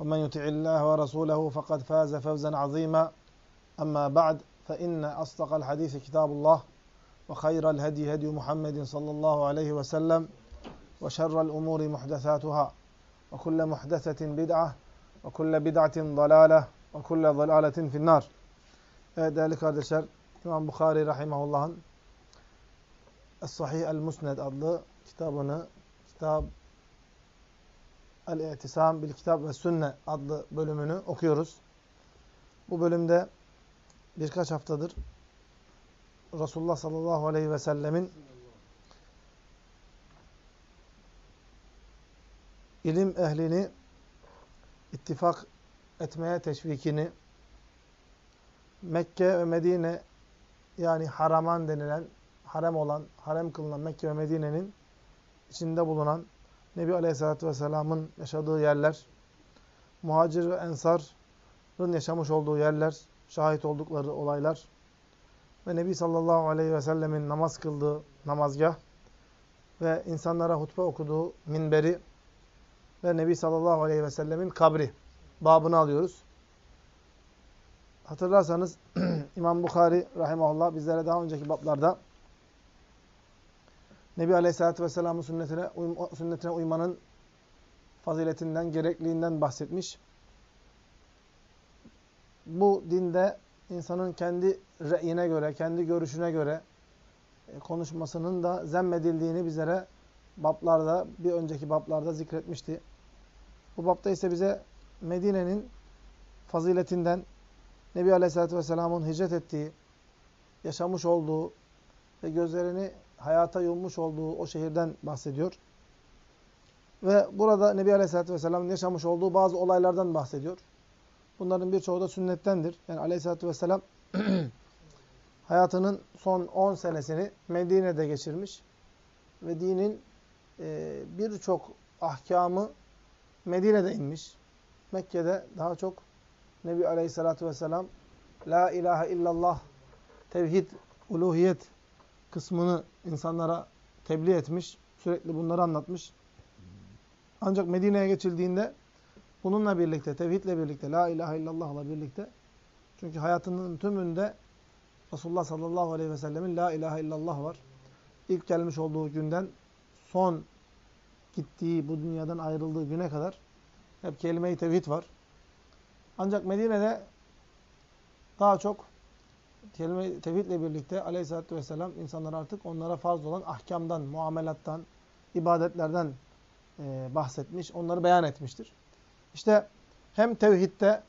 ومن يطع الله ورسوله فقد فاز فوزا عظيما. أما بعد فإن أصدق الحديث كتاب الله وخير الهدي هدي محمد صلى الله عليه وسلم وشر الأمور محدثاتها وكل محدثة بدعة وكل بدعة ضلالة وكل ضلالة في النار. Evet değerli kardeşler İmam Bukhari Rahimahullah'ın Es-Sahih El-Musned adlı kitabını Kitab El-İ'tisam bil Kitab ve Sünne adlı bölümünü okuyoruz. Bu bölümde birkaç haftadır Resulullah sallallahu aleyhi ve sellemin ilim ehlini ittifak etmeye teşvikini Mekke ve Medine yani haraman denilen, harem olan, harem kılınan Mekke ve Medine'nin içinde bulunan Nebi Aleyhisselatü Vesselam'ın yaşadığı yerler, muhacir ve ensarın yaşamış olduğu yerler, şahit oldukları olaylar ve Nebi sallallahu aleyhi ve namaz kıldığı namazgah ve insanlara hutbe okuduğu minberi ve Nebi sallallahu aleyhi ve kabri babını alıyoruz. Hatırlarsanız İmam Bukhari rahimahullah bizlere daha önceki bablarda Nebi Aleyhisselatü Vesselam'ın sünnetine, uym sünnetine uymanın faziletinden, gerekliliğinden bahsetmiş. Bu dinde insanın kendi re'ine göre, kendi görüşüne göre konuşmasının da zemmedildiğini bizlere bablarda, bir önceki bablarda zikretmişti. Bu babda ise bize Medine'nin faziletinden, Nebi Aleyhisselatü Vesselam'ın hicret ettiği, yaşamış olduğu ve gözlerini hayata yummuş olduğu o şehirden bahsediyor. Ve burada Nebi Aleyhisselatü Vesselam'ın yaşamış olduğu bazı olaylardan bahsediyor. Bunların birçoğu da sünnettendir. Yani Aleyhisselatü Vesselam hayatının son 10 senesini Medine'de geçirmiş. Ve dinin e, birçok ahkamı Medine'de inmiş. Mekke'de daha çok Nebi Aleyhisselatü Vesselam La ilahe illallah tevhid, uluhiyet kısmını insanlara tebliğ etmiş. Sürekli bunları anlatmış. Ancak Medine'ye geçildiğinde bununla birlikte, tevhidle birlikte, la ilahe illallah'la birlikte çünkü hayatının tümünde Resulullah sallallahu aleyhi ve sellemin la ilahe illallah var. İlk gelmiş olduğu günden son gittiği, bu dünyadan ayrıldığı güne kadar hep kelime-i tevhid var. Ancak Medine'de daha çok kelime tevhidle birlikte aleyhissalatü vesselam insanlar artık onlara farz olan ahkamdan, muamelattan, ibadetlerden e, bahsetmiş, onları beyan etmiştir. İşte hem tevhidde,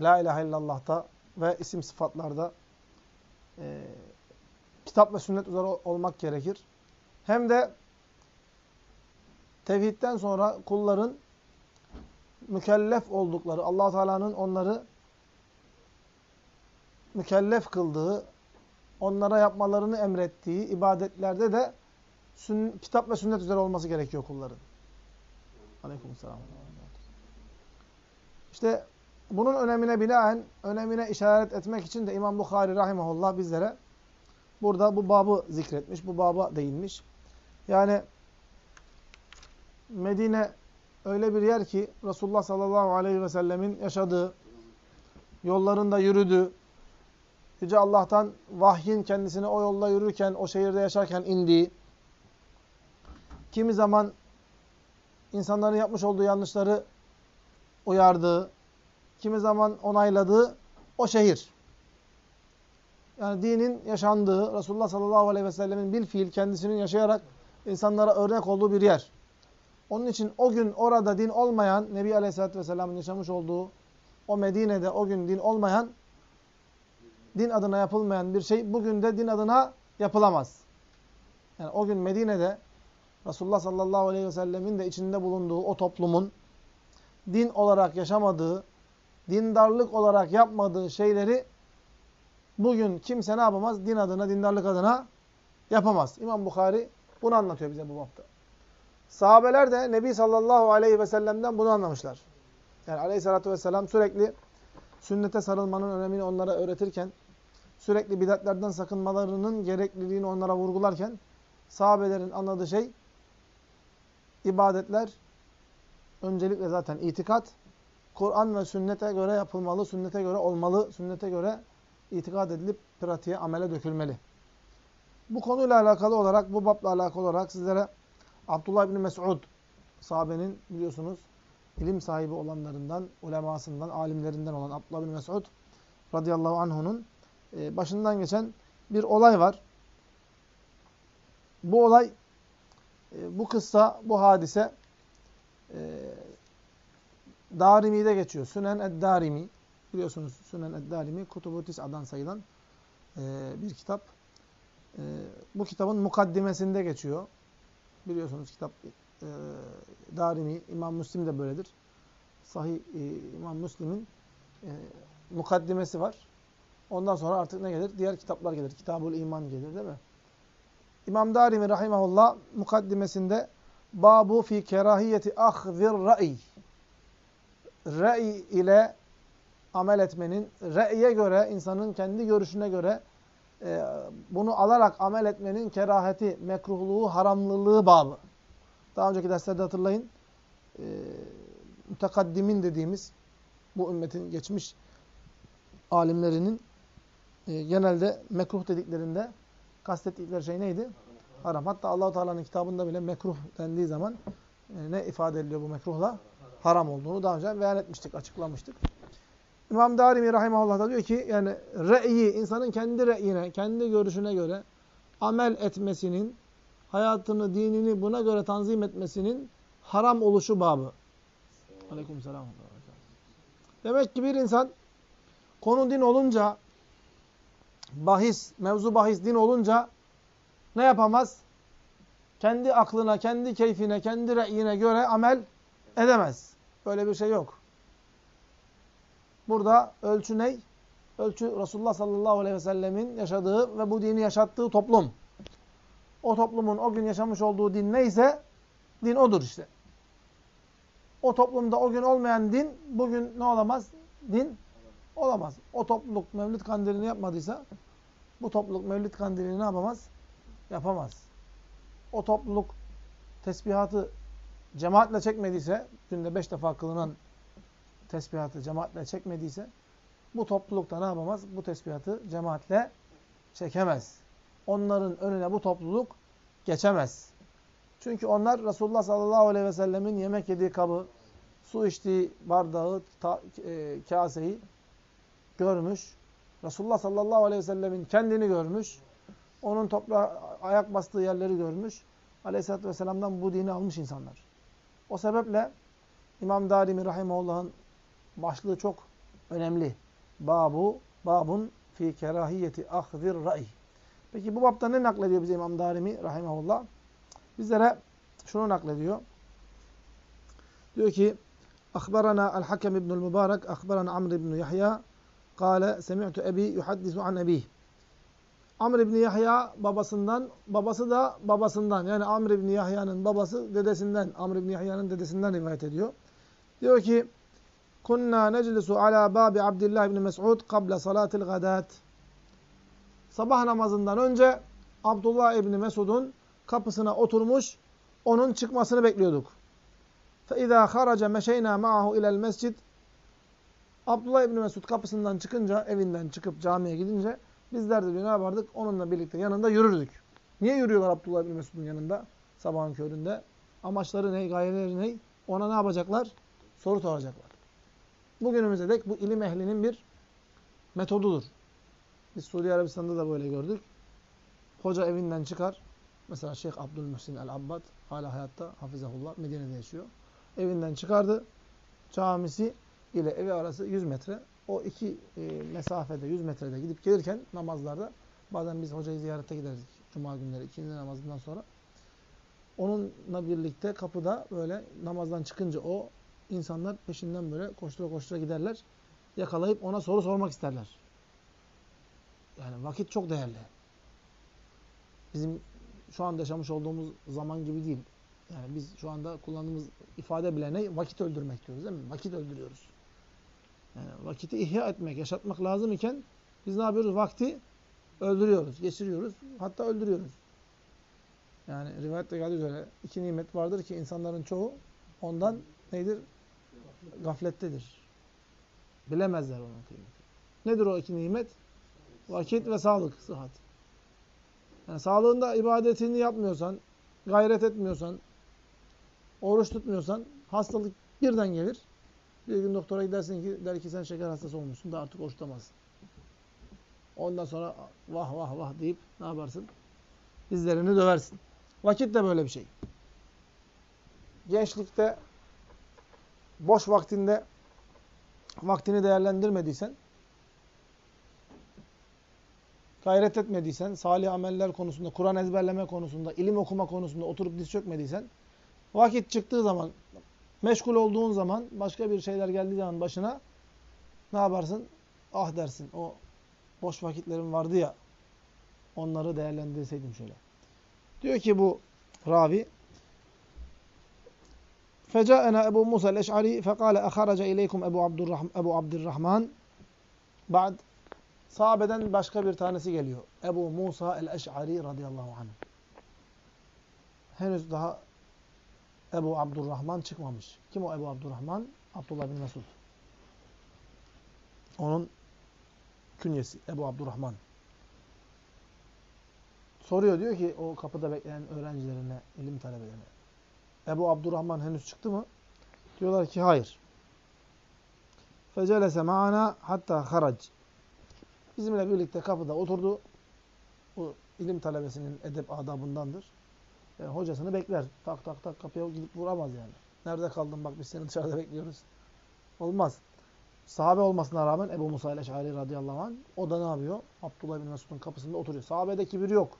la ilahe illallah'ta ve isim sıfatlarda e, kitap ve sünnet üzere olmak gerekir. Hem de tevhidden sonra kulların mükellef oldukları, allah Teala'nın onları mükellef kıldığı, onlara yapmalarını emrettiği ibadetlerde de kitap ve sünnet üzere olması gerekiyor kulların. Aleykümselam. İşte bunun önemine binaen, önemine işaret etmek için de İmam Bukhari rahimahullah bizlere burada bu babı zikretmiş, bu baba değinmiş. Yani Medine öyle bir yer ki Resulullah sallallahu aleyhi ve sellemin yaşadığı, yollarında yürüdüğü, Yüce Allah'tan vahyin kendisine o yolda yürürken, o şehirde yaşarken indiği, kimi zaman insanların yapmış olduğu yanlışları uyardığı, kimi zaman onayladığı o şehir. yani dinin yaşandığı, Resulullah sallallahu aleyhi ve sellemin bil fiil kendisinin yaşayarak insanlara örnek olduğu bir yer. Onun için o gün orada din olmayan, Nebi aleyhisselatü vesselamın yaşamış olduğu o Medine'de o gün din olmayan, din adına yapılmayan bir şey bugün de din adına yapılamaz. Yani o gün Medine'de Resulullah sallallahu aleyhi ve sellemin de içinde bulunduğu o toplumun din olarak yaşamadığı, dindarlık olarak yapmadığı şeyleri bugün kimse ne yapamaz? Din adına, dindarlık adına yapamaz. İmam Bukhari bunu anlatıyor bize bu bapta. Sahabeler de Nebi sallallahu aleyhi ve sellem'den bunu anlamışlar. Yani aleyhissalatü vesselam sürekli sünnete sarılmanın önemini onlara öğretirken, sürekli bidatlerden sakınmalarının gerekliliğini onlara vurgularken, sahabelerin anladığı şey, ibadetler, öncelikle zaten itikat, Kur'an ve sünnete göre yapılmalı, sünnete göre olmalı, sünnete göre itikad edilip pratiğe, amele dökülmeli. Bu konuyla alakalı olarak, bu babla alakalı olarak sizlere Abdullah bin Mes'ud sahabenin biliyorsunuz ilim sahibi olanlarından, ulemasından, alimlerinden olan Abdullah bin Mes'ud radıyallahu anh'unun e, başından geçen bir olay var. Bu olay, e, bu kıssa, bu hadise e, Darimi'de geçiyor. Sünen Ed-Darimi. Biliyorsunuz Sünen Ed-Darimi Kutubu Tis'adan sayılan bir kitap. Bu kitabın mukaddimesinde geçiyor. Biliyorsunuz kitap Darimi, İmam Müslim de böyledir. Sahih e, İmam Müslim'in e, mukaddimesi var. Ondan sonra artık ne gelir? Diğer kitaplar gelir. Kitabul İman gelir değil mi? İmam Darimi rahimahullah mukaddimesinde Babu fi kerahiyeti ahzir ra'i Ra'i ile amel etmenin, re'ye göre, insanın kendi görüşüne göre e, bunu alarak amel etmenin keraheti, mekruhluğu, haramlılığı babı. Daha önceki derslerde hatırlayın. E, mütekaddimin dediğimiz bu ümmetin geçmiş alimlerinin e, genelde mekruh dediklerinde kastettikleri şey neydi? Haram. Hatta Allahu Teala'nın kitabında bile mekruh dendiği zaman e, ne ifade ediliyor bu mekruhla? Haram olduğunu daha önce beyan etmiştik, açıklamıştık. İmam Darimi rahimahullah da diyor ki yani re'yi, insanın kendi re'yine, kendi görüşüne göre amel etmesinin, hayatını, dinini buna göre tanzim etmesinin haram oluşu babı. Aleyküm selam. Demek ki bir insan konu din olunca, bahis, mevzu bahis din olunca ne yapamaz? Kendi aklına, kendi keyfine, kendi re'yine göre amel edemez. Böyle bir şey yok. Burada ölçü ne? Ölçü Resulullah sallallahu aleyhi ve sellemin yaşadığı ve bu dini yaşattığı toplum. O toplumun o gün yaşamış olduğu din neyse din odur işte. O toplumda o gün olmayan din bugün ne olamaz? Din olamaz. O topluluk Mevlid kandilini yapmadıysa bu topluluk Mevlid kandilini ne yapamaz? Yapamaz. O topluluk tesbihatı cemaatle çekmediyse, günde beş defa kılınan tesbihatı cemaatle çekmediyse bu toplulukta ne yapamaz? Bu tesbihatı cemaatle çekemez. Onların önüne bu topluluk geçemez. Çünkü onlar Resulullah sallallahu aleyhi ve sellemin yemek yediği kabı, su içtiği bardağı, ta, e, kaseyi görmüş. Resulullah sallallahu aleyhi ve sellemin kendini görmüş. Onun toprağa ayak bastığı yerleri görmüş. Aleyhisselatü vesselam'dan bu dini almış insanlar. O sebeple İmam Darimi Rahimahullah'ın başlığı çok önemli. Babu, babun fi kerahiyeti ahzir ra'i. Peki bu bapta ne naklediyor bize İmam Darimi rahimahullah? Bizlere şunu naklediyor. Diyor ki Akhbarana el-Hakem ibnül Mübarek Akhbarana Amr ibn Yahya Kale semi'tu ebi yuhaddisu an ebih Amr ibn Yahya babasından, babası da babasından. Yani Amr ibn Yahya'nın babası dedesinden, Amr ibn Yahya'nın dedesinden rivayet ediyor. Diyor ki Kunna neclisu ala babi Abdullah ibn Mes'ud qabla salatil gadat. Sabah namazından önce Abdullah ibn Mesud'un kapısına oturmuş, onun çıkmasını bekliyorduk. فَاِذَا خَرَجَ مَشَيْنَا مَعَهُ اِلَى الْمَسْجِدِ Abdullah ibn Mesud kapısından çıkınca, evinden çıkıp camiye gidince bizler de diyor ne yapardık? Onunla birlikte yanında yürürdük. Niye yürüyorlar Abdullah ibn Mesud'un yanında sabahın köründe? Amaçları ne, gayeleri ne? Ona ne yapacaklar? Soru soracaklar. Bugünümüze dek bu ilim ehlinin bir metodudur. Biz Suudi Arabistan'da da böyle gördük. Hoca evinden çıkar. Mesela Şeyh Abdülmuhsin el-Abbad hala hayatta hafizahullah Medine'de yaşıyor. Evinden çıkardı. Camisi ile evi arası 100 metre. O iki e, mesafede 100 metrede gidip gelirken namazlarda bazen biz hocayı ziyarete giderdik. Cuma günleri ikindi namazından sonra. Onunla birlikte kapıda böyle namazdan çıkınca o insanlar peşinden böyle koştura koştura giderler. Yakalayıp ona soru sormak isterler. Yani vakit çok değerli. Bizim şu anda yaşamış olduğumuz zaman gibi değil. Yani biz şu anda kullandığımız ifade bile ne? Vakit öldürmek diyoruz değil mi? Vakit öldürüyoruz. Yani vakiti ihya etmek, yaşatmak lazım iken biz ne yapıyoruz? Vakti öldürüyoruz, geçiriyoruz. Hatta öldürüyoruz. Yani rivayette geldiği üzere iki nimet vardır ki insanların çoğu ondan nedir? Gaflettedir. Bilemezler onun kıymeti. Nedir o iki nimet? Vakit ve sağlık, sıhhat. Yani sağlığında ibadetini yapmıyorsan, gayret etmiyorsan, oruç tutmuyorsan hastalık birden gelir. Bir gün doktora gidersin ki der ki sen şeker hastası olmuşsun da artık oruç tutamazsın. Ondan sonra vah vah vah deyip ne yaparsın? Dizlerini döversin. Vakit de böyle bir şey. Gençlikte boş vaktinde vaktini değerlendirmediysen gayret etmediysen, salih ameller konusunda, Kur'an ezberleme konusunda, ilim okuma konusunda oturup diz çökmediysen, vakit çıktığı zaman, Meşgul olduğun zaman, başka bir şeyler geldiği zaman başına ne yaparsın? Ah dersin. O boş vakitlerim vardı ya. Onları değerlendirseydim şöyle. Diyor ki bu ravi Feca'ena Ebu Musa el-Eş'ari fekale eharaca ileykum Ebu, Abdurrahman, Ebu Abdurrahman ba'd sahabeden başka bir tanesi geliyor. Ebu Musa el-Eş'ari radıyallahu anh. Henüz daha Ebu Abdurrahman çıkmamış. Kim o Ebu Abdurrahman? Abdullah bin Mesud. Onun künyesi Ebu Abdurrahman. Soruyor diyor ki o kapıda bekleyen öğrencilerine, ilim talebelerine. Ebu Abdurrahman henüz çıktı mı? Diyorlar ki hayır. Fecelese ma'ana hatta harac. Bizimle birlikte kapıda oturdu. Bu ilim talebesinin edep adabındandır. Yani hocasını bekler. Tak tak tak kapıya gidip vuramaz yani. Nerede kaldın bak biz seni dışarıda bekliyoruz. Olmaz. Sahabe olmasına rağmen Ebu Musa el-Eş'ari radıyallahu anh o da ne yapıyor? Abdullah bin Mesud'un kapısında oturuyor. Sahabedeki biri yok.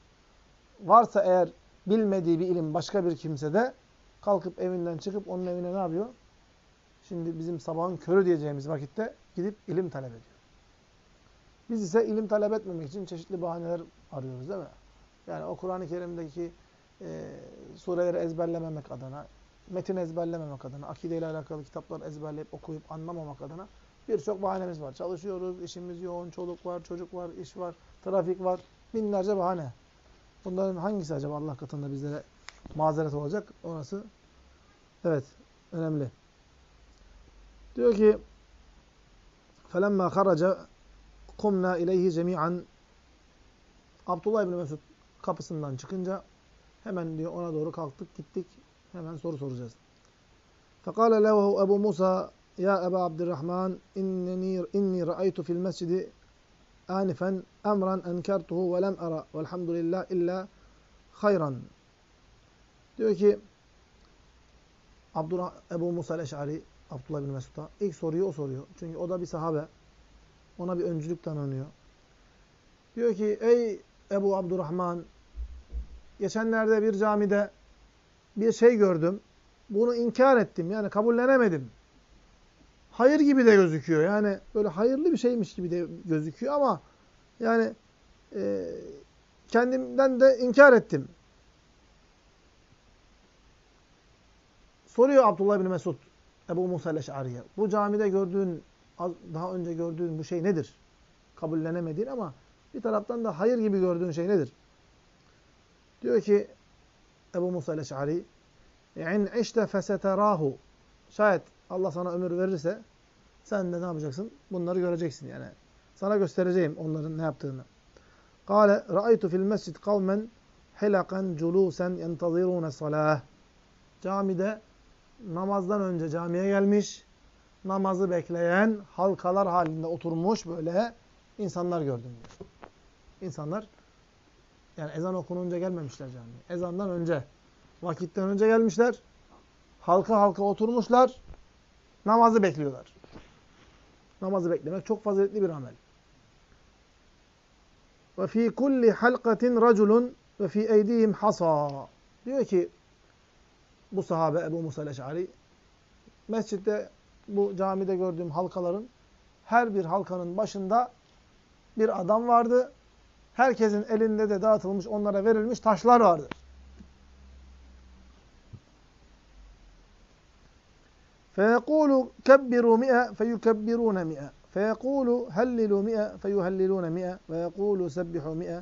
Varsa eğer bilmediği bir ilim başka bir kimse de kalkıp evinden çıkıp onun evine ne yapıyor? Şimdi bizim sabahın körü diyeceğimiz vakitte gidip ilim talep ediyor. Biz ise ilim talep etmemek için çeşitli bahaneler arıyoruz değil mi? Yani o Kur'an-ı Kerim'deki e, sureleri ezberlememek adına, metin ezberlememek adına, akideyle alakalı kitaplar ezberleyip okuyup anlamamak adına birçok bahanemiz var. Çalışıyoruz, işimiz yoğun, çoluk var, çocuk var, iş var, trafik var, binlerce bahane. Bunların hangisi acaba Allah katında bizlere mazeret olacak? Orası evet önemli. Diyor ki فَلَمَّا خَرَجَ kumna ileyhi cemi'an Abdullah İbni Mesud kapısından çıkınca hemen diyor ona doğru kalktık gittik. Hemen soru soracağız. Fekale lehu Ebu Musa ya Ebu Abdurrahman inneni inni ra'aytu fil mescidi anifen emran enkertuhu ve lem ara velhamdülillah illa hayran. Diyor ki Abdurrah Ebu Musa el-Eş'ari Abdullah bin Mesud'a ilk soruyu o soruyor. Çünkü o da bir sahabe. Ona bir öncülük tanınıyor. Diyor ki ey Ebu Abdurrahman geçenlerde bir camide bir şey gördüm. Bunu inkar ettim. Yani kabullenemedim. Hayır gibi de gözüküyor. Yani böyle hayırlı bir şeymiş gibi de gözüküyor ama yani e, kendimden de inkar ettim. Soruyor Abdullah bin Mesud Ebu Musa el-Eş'ariye. Bu camide gördüğün daha önce gördüğün bu şey nedir? Kabullenemediğin ama bir taraftan da hayır gibi gördüğün şey nedir? Diyor ki Ebu Musa el-Eş'ari İn işte feseterahu Şayet Allah sana ömür verirse sen de ne yapacaksın? Bunları göreceksin yani. Sana göstereceğim onların ne yaptığını. Kale ra'aytu fil mescid kavmen helakan culusen yentazirune salah. Camide namazdan önce camiye gelmiş, namazı bekleyen halkalar halinde oturmuş böyle insanlar gördüm diyor. İnsanlar yani ezan okununca gelmemişler camiye. Ezandan önce, vakitten önce gelmişler. Halka halka oturmuşlar. Namazı bekliyorlar. Namazı beklemek çok faziletli bir amel. Ve fi kulli halqatin raculun ve fi eydihim hasa. Diyor ki bu sahabe Ebu Musa el-Eş'ari mescitte bu camide gördüğüm halkaların her bir halkanın başında bir adam vardı Herkesin elinde de dağıtılmış, onlara verilmiş taşlar vardı. فَيَقُولُ كَبِّرُوا مِئَ فَيُكَبِّرُونَ مِئَ فَيَقُولُ هَلِّلُوا مِئَ فَيُهَلِّلُونَ مِئَ وَيَقُولُ سَبِّحُوا مِئَ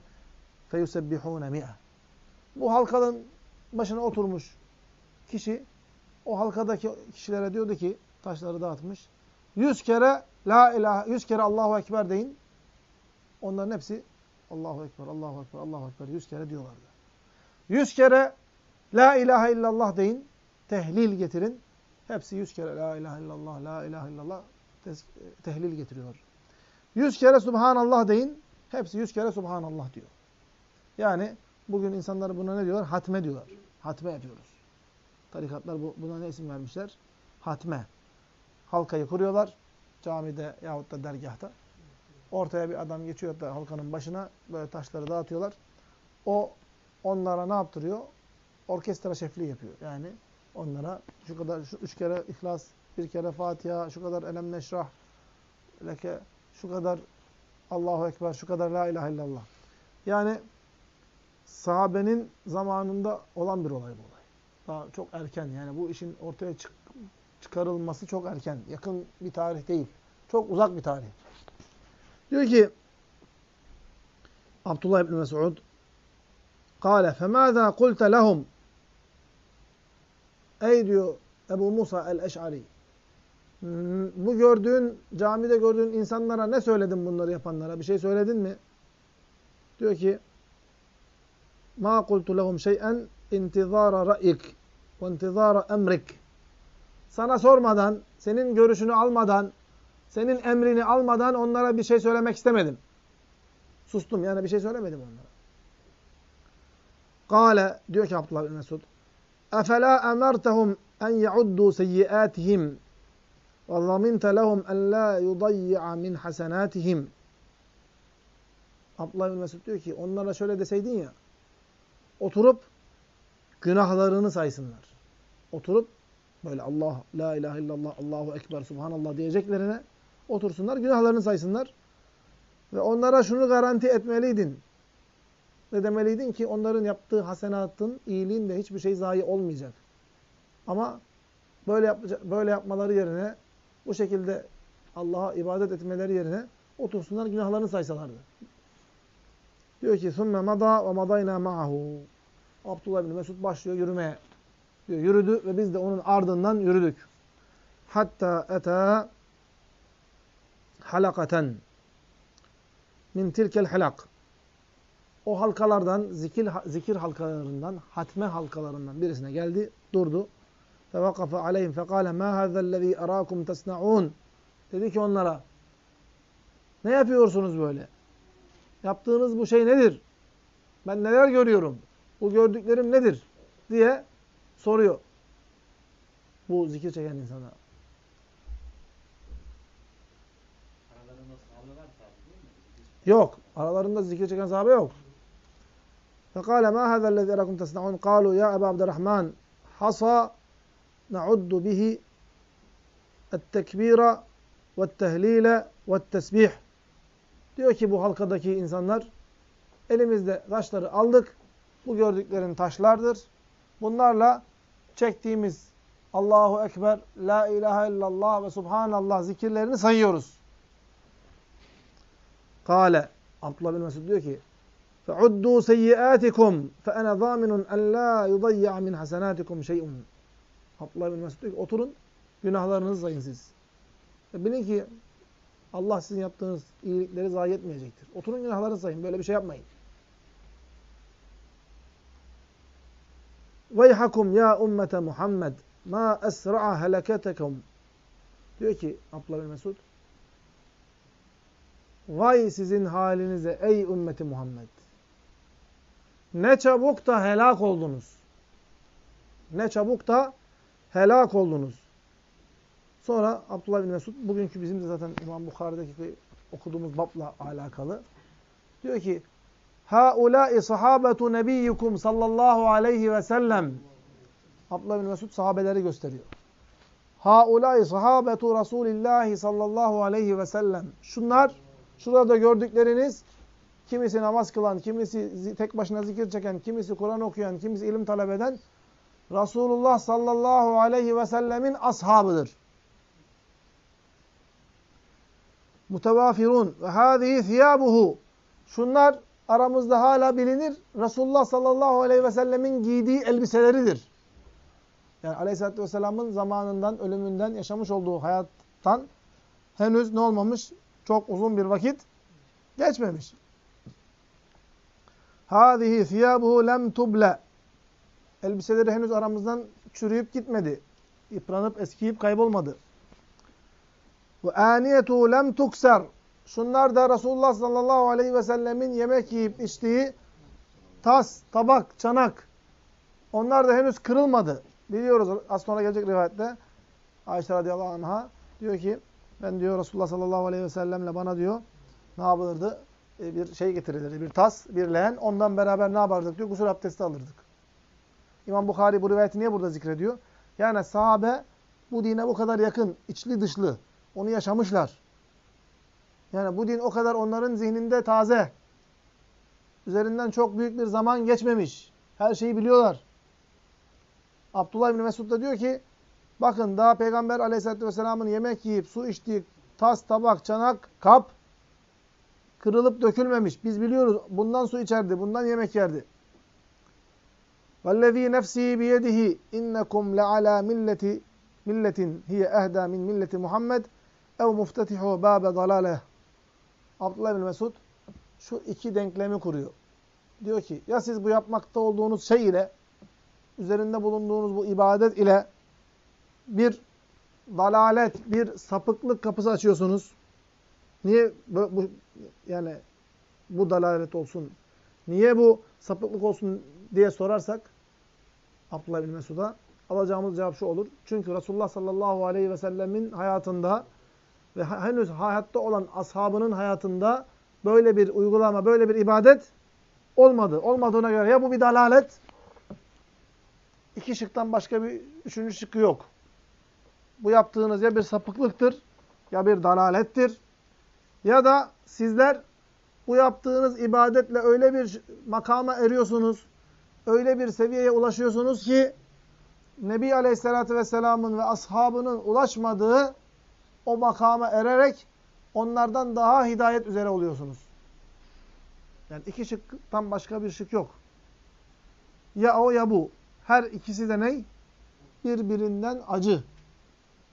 فَيُسَبِّحُونَ مِئَ Bu halkanın başına oturmuş kişi o halkadaki kişilere diyordu ki taşları dağıtmış. Yüz kere la ilahe, yüz kere Allahu Ekber deyin. Onların hepsi Allahu Ekber, Allahu Ekber, Allahu Ekber yüz kere diyorlardı. Yüz kere la ilahe illallah deyin. Tehlil getirin. Hepsi yüz kere la ilahe illallah, la ilahe illallah tehlil getiriyor. Yüz kere Subhanallah deyin. Hepsi yüz kere Subhanallah diyor. Yani bugün insanlar buna ne diyorlar? Hatme diyorlar. Hatme yapıyoruz. Tarikatlar bu, buna ne isim vermişler? Hatme. Halkayı kuruyorlar. Camide yahut da dergahta. Ortaya bir adam geçiyor da halkanın başına böyle taşları dağıtıyorlar. O onlara ne yaptırıyor? Orkestra şefliği yapıyor. Yani onlara şu kadar şu üç kere İhlas, bir kere Fatiha, şu kadar Elem Neşrah, leke, şu kadar Allahu Ekber, şu kadar La İlahe illallah. Yani sahabenin zamanında olan bir olay bu olay. Daha çok erken yani bu işin ortaya çık çıkarılması çok erken. Yakın bir tarih değil. Çok uzak bir tarih. Diyor ki Abdullah İbni Mes'ud Kale femâzâ kulte lehum Ey diyor Ebu Musa el-Eş'ari bu gördüğün, camide gördüğün insanlara ne söyledin bunları yapanlara? Bir şey söyledin mi? Diyor ki ma kultu lehum şey'en intizara ra'ik ve intizara emrik. Sana sormadan, senin görüşünü almadan senin emrini almadan onlara bir şey söylemek istemedim. Sustum yani bir şey söylemedim onlara. Kale diyor ki Abdullah bin Mesud Efela emertehum en yauddu seyyiatihim ve zaminte lehum en la yudayyi'a min hasenatihim Abdullah bin Mesud diyor ki onlara şöyle deseydin ya oturup günahlarını saysınlar. Oturup böyle Allah, la ilahe illallah, Allahu ekber, subhanallah diyeceklerine otursunlar, günahlarını saysınlar. Ve onlara şunu garanti etmeliydin. Ne demeliydin ki onların yaptığı hasenatın, iyiliğin de hiçbir şey zayi olmayacak. Ama böyle yapacak, böyle yapmaları yerine bu şekilde Allah'a ibadet etmeleri yerine otursunlar günahlarını saysalardı. Diyor ki ثُمَّ مَضَى وَمَضَيْنَا مَعَهُ Abdullah bin Mesud başlıyor yürümeye. Diyor, yürüdü ve biz de onun ardından yürüdük. Hatta eta halakaten min tilkel halak. O halkalardan, zikir, zikir halkalarından, hatme halkalarından birisine geldi, durdu. Ve vakafe aleyhim fekale ma hazellezî erâkum tesna'ûn. Dedi ki onlara, ne yapıyorsunuz böyle? Yaptığınız bu şey nedir? Ben neler görüyorum? Bu gördüklerim nedir? diye soruyor. Bu zikir çeken insana. Yok. Aralarında zikir çeken sahabe yok. فقال ما هذا الذي أراكم تصنعون قالوا يا أبا عبد الرحمن حصى نعد به التكبير والتهليل والتسبيح Diyor ki bu halkadaki insanlar elimizde taşları aldık. Bu gördüklerin taşlardır. Bunlarla çektiğimiz Allahu Ekber, La ilahe illallah ve Subhanallah zikirlerini sayıyoruz. Kale Abdullah bin Mesud diyor ki فَعُدُّوا سَيِّئَاتِكُمْ فَاَنَا ضَامِنٌ اَنْ لَا يُضَيَّعَ مِنْ حَسَنَاتِكُمْ شَيْءٌ Abdullah bin Mesud diyor ki oturun günahlarınızı sayın siz. E bilin ki Allah sizin yaptığınız iyilikleri zayi etmeyecektir. Oturun günahlarınızı sayın. Böyle bir şey yapmayın. Veyhakum ya ümmete Muhammed ma esra'a heleketekum. Diyor ki Abdullah bin Mesud Vay sizin halinize ey ümmeti Muhammed. Ne çabuk da helak oldunuz. Ne çabuk da helak oldunuz. Sonra Abdullah bin Mesud, bugünkü bizim de zaten İmam Bukhari'deki okuduğumuz babla alakalı. Diyor ki, Haulâi sahabetu nebiyyikum sallallahu aleyhi ve sellem. Abdullah bin Mesud sahabeleri gösteriyor. Haulâi sahabetu Resulillahi sallallahu aleyhi ve sellem. Şunlar, şurada gördükleriniz, kimisi namaz kılan, kimisi tek başına zikir çeken, kimisi Kur'an okuyan, kimisi ilim talep eden, Resulullah sallallahu aleyhi ve sellemin ashabıdır. Mutevafirun ve hâzihi thiyabuhu. Şunlar aramızda hala bilinir. Resulullah sallallahu aleyhi ve sellemin giydiği elbiseleridir. Yani aleyhissalatü vesselamın zamanından, ölümünden, yaşamış olduğu hayattan henüz ne olmamış? Çok uzun bir vakit geçmemiş. Hâzihi thiyabuhu lem tuble. Elbiseleri henüz aramızdan çürüyüp gitmedi. Yıpranıp eskiyip kaybolmadı. Ve aniyetu lem tukser. Şunlar da Resulullah sallallahu aleyhi ve sellemin yemek yiyip içtiği tas, tabak, çanak. Onlar da henüz kırılmadı. Biliyoruz az sonra gelecek rivayette. Ayşe radıyallahu anh'a diyor ki ben diyor Resulullah sallallahu aleyhi ve sellemle bana diyor ne yapılırdı? E, bir şey getirilirdi. Bir tas, bir leğen. Ondan beraber ne yapardık diyor? Gusül abdesti alırdık. İmam Bukhari bu rivayeti niye burada zikrediyor? Yani sahabe bu dine bu kadar yakın, içli dışlı. Onu yaşamışlar. Yani bu din o kadar onların zihninde taze. Üzerinden çok büyük bir zaman geçmemiş. Her şeyi biliyorlar. Abdullah İbni Mesud da diyor ki, bakın daha Peygamber aleyhissalatü vesselamın yemek yiyip su içtiği tas, tabak, çanak, kap kırılıp dökülmemiş. Biz biliyoruz bundan su içerdi, bundan yemek yerdi. وَالَّذ۪ي نَفْسِي بِيَدِهِ اِنَّكُمْ لَعَلَى مِلَّةِ مِلَّةٍ هِيَ اَهْدَى مِنْ مِلَّةِ مُحَمَّدٍ اَوْ مُفْتَتِحُ بَابَ ضَلَالَهِ Abdullah bin Mesud şu iki denklemi kuruyor. Diyor ki ya siz bu yapmakta olduğunuz şey ile üzerinde bulunduğunuz bu ibadet ile bir dalalet, bir sapıklık kapısı açıyorsunuz. Niye bu, bu yani bu dalalet olsun? Niye bu sapıklık olsun diye sorarsak Abdullah bin Mesud'a alacağımız cevap şu olur. Çünkü Resulullah sallallahu aleyhi ve sellemin hayatında ve henüz hayatta olan ashabının hayatında böyle bir uygulama, böyle bir ibadet olmadı. Olmadığına göre ya bu bir dalalet, iki şıktan başka bir üçüncü şıkkı yok. Bu yaptığınız ya bir sapıklıktır, ya bir dalalettir, ya da sizler bu yaptığınız ibadetle öyle bir makama eriyorsunuz, öyle bir seviyeye ulaşıyorsunuz ki, Nebi Aleyhisselatü Vesselam'ın ve ashabının ulaşmadığı o makama ererek onlardan daha hidayet üzere oluyorsunuz. Yani iki şıktan başka bir şık yok. Ya o ya bu. Her ikisi de ney? Birbirinden acı.